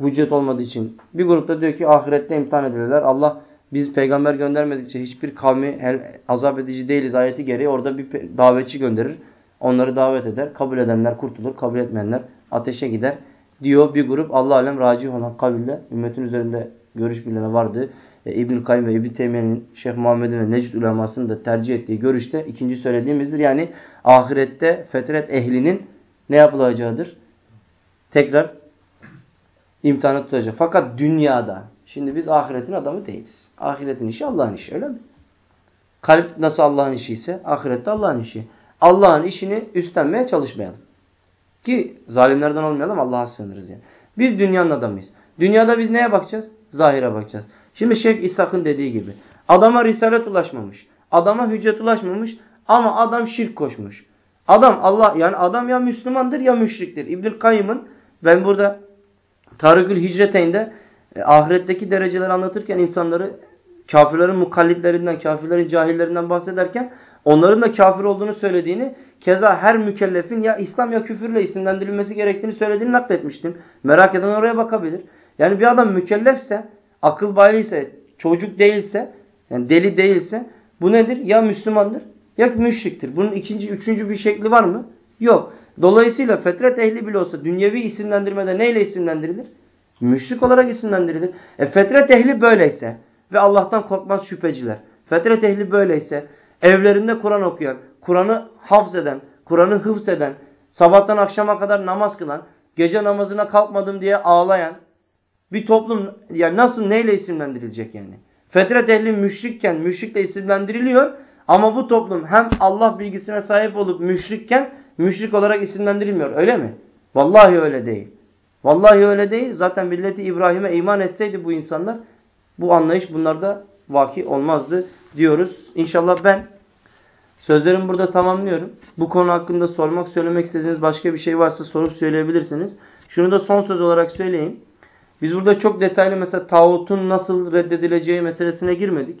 S1: Hüccet olmadığı için. Bir grupta diyor ki ahirette imtihan edilirler. Allah biz peygamber göndermedikçe hiçbir kavmi azap edici değiliz ayeti gereği orada bir davetçi gönderir. Onları davet eder. Kabul edenler kurtulur. Kabul etmeyenler ateşe gider. Diyor bir grup Allah alem racih olan kabilde ümmetin üzerinde görüş birliğine vardı. E, İbn-i Kayyum ve İbn-i Teymiye'nin Şeyh Muhammed'in ve Necd ulemasının da tercih ettiği görüşte ikinci söylediğimizdir. Yani ahirette fetret ehlinin ne yapılacağıdır? Tekrar imtihanı tutacak. Fakat dünyada, şimdi biz ahiretin adamı değiliz. Ahiretin işi Allah'ın işi öyle mi? Kalp nasıl Allah'ın işi ise ahirette Allah'ın işi. Allah'ın işini üstlenmeye çalışmayalım. Ki zalimlerden olmayalım Allah'a sığınırız yani. Biz dünyanın adamıyız. Dünyada biz neye bakacağız? Zahire bakacağız. Şimdi Şeyh İshak'ın dediği gibi. Adama risalet ulaşmamış. Adama hüccet ulaşmamış. Ama adam şirk koşmuş. Adam Allah yani adam ya Müslümandır ya müşriktir. İbnül Kayyım'ın ben burada Tarıkül Hicreteyn'de e, ahiretteki dereceleri anlatırken insanları kafirlerin mukallitlerinden, kafirlerin cahillerinden bahsederken onların da kafir olduğunu söylediğini keza her mükellefin ya İslam ya küfürle isimlendirilmesi gerektiğini söylediğini nakletmiştim. Merak eden oraya bakabilir. Yani bir adam mükellefse, akıl bayılıysa, çocuk değilse, yani deli değilse bu nedir? Ya Müslümandır ya müşriktir. Bunun ikinci, üçüncü bir şekli var mı? Yok. Dolayısıyla fetret ehli bile olsa dünyevi isimlendirmede neyle isimlendirilir? Müşrik olarak isimlendirilir. E fetret ehli böyleyse ve Allah'tan korkmaz şüpheciler. Fetret ehli böyleyse evlerinde Kur'an okuyan, Kur'an'ı hafz eden, Kur'an'ı hıfz eden, sabahtan akşama kadar namaz kılan, gece namazına kalkmadım diye ağlayan bir toplum yani nasıl neyle isimlendirilecek yani? Fetret ehli müşrikken müşrikle isimlendiriliyor ama bu toplum hem Allah bilgisine sahip olup müşrikken müşrik olarak isimlendirilmiyor. Öyle mi? Vallahi öyle değil. Vallahi öyle değil. Zaten milleti İbrahim'e iman etseydi bu insanlar bu anlayış bunlarda vaki olmazdı diyoruz. İnşallah ben sözlerimi burada tamamlıyorum. Bu konu hakkında sormak, söylemek istediğiniz başka bir şey varsa sorup söyleyebilirsiniz. Şunu da son söz olarak söyleyeyim. Biz burada çok detaylı mesela tağutun nasıl reddedileceği meselesine girmedik.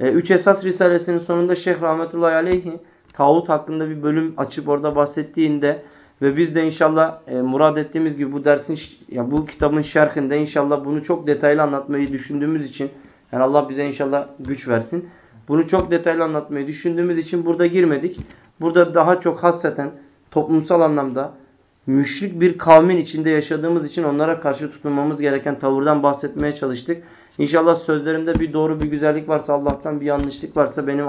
S1: E, üç esas risalesinin sonunda Şeyh Rahmetullahi Aleyhi tağut hakkında bir bölüm açıp orada bahsettiğinde ve biz de inşallah e, murad ettiğimiz gibi bu dersin ya bu kitabın şerhinde inşallah bunu çok detaylı anlatmayı düşündüğümüz için yani Allah bize inşallah güç versin. Bunu çok detaylı anlatmayı düşündüğümüz için burada girmedik. Burada daha çok hasreten toplumsal anlamda müşrik bir kavmin içinde yaşadığımız için onlara karşı tutunmamız gereken tavırdan bahsetmeye çalıştık. İnşallah sözlerimde bir doğru bir güzellik varsa Allah'tan bir yanlışlık varsa benim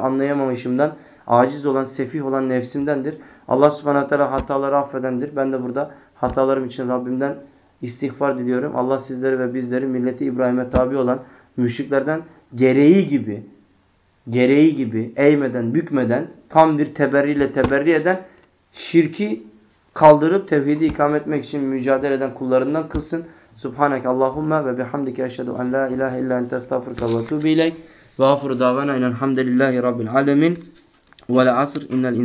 S1: anlayamamışımdan aciz olan, sefih olan nefsimdendir. Allah subhanahu teala hataları affedendir. Ben de burada hatalarım için Rabbimden istiğfar diliyorum. Allah sizleri ve bizleri milleti İbrahim'e tabi olan müşriklerden gereği gibi gereği gibi eğmeden, bükmeden tam bir teberriyle teberri eden şirki kaldırıp tevhidi ikam etmek için mücadele eden kullarından kılsın. Subhaneke Allahumma ve bihamdike eşhedü en la ilahe illa ente estağfurke ve etûbü ileyk. Ve afiru davana inelhamdülillahi rabbil alemin. Ve la asr innel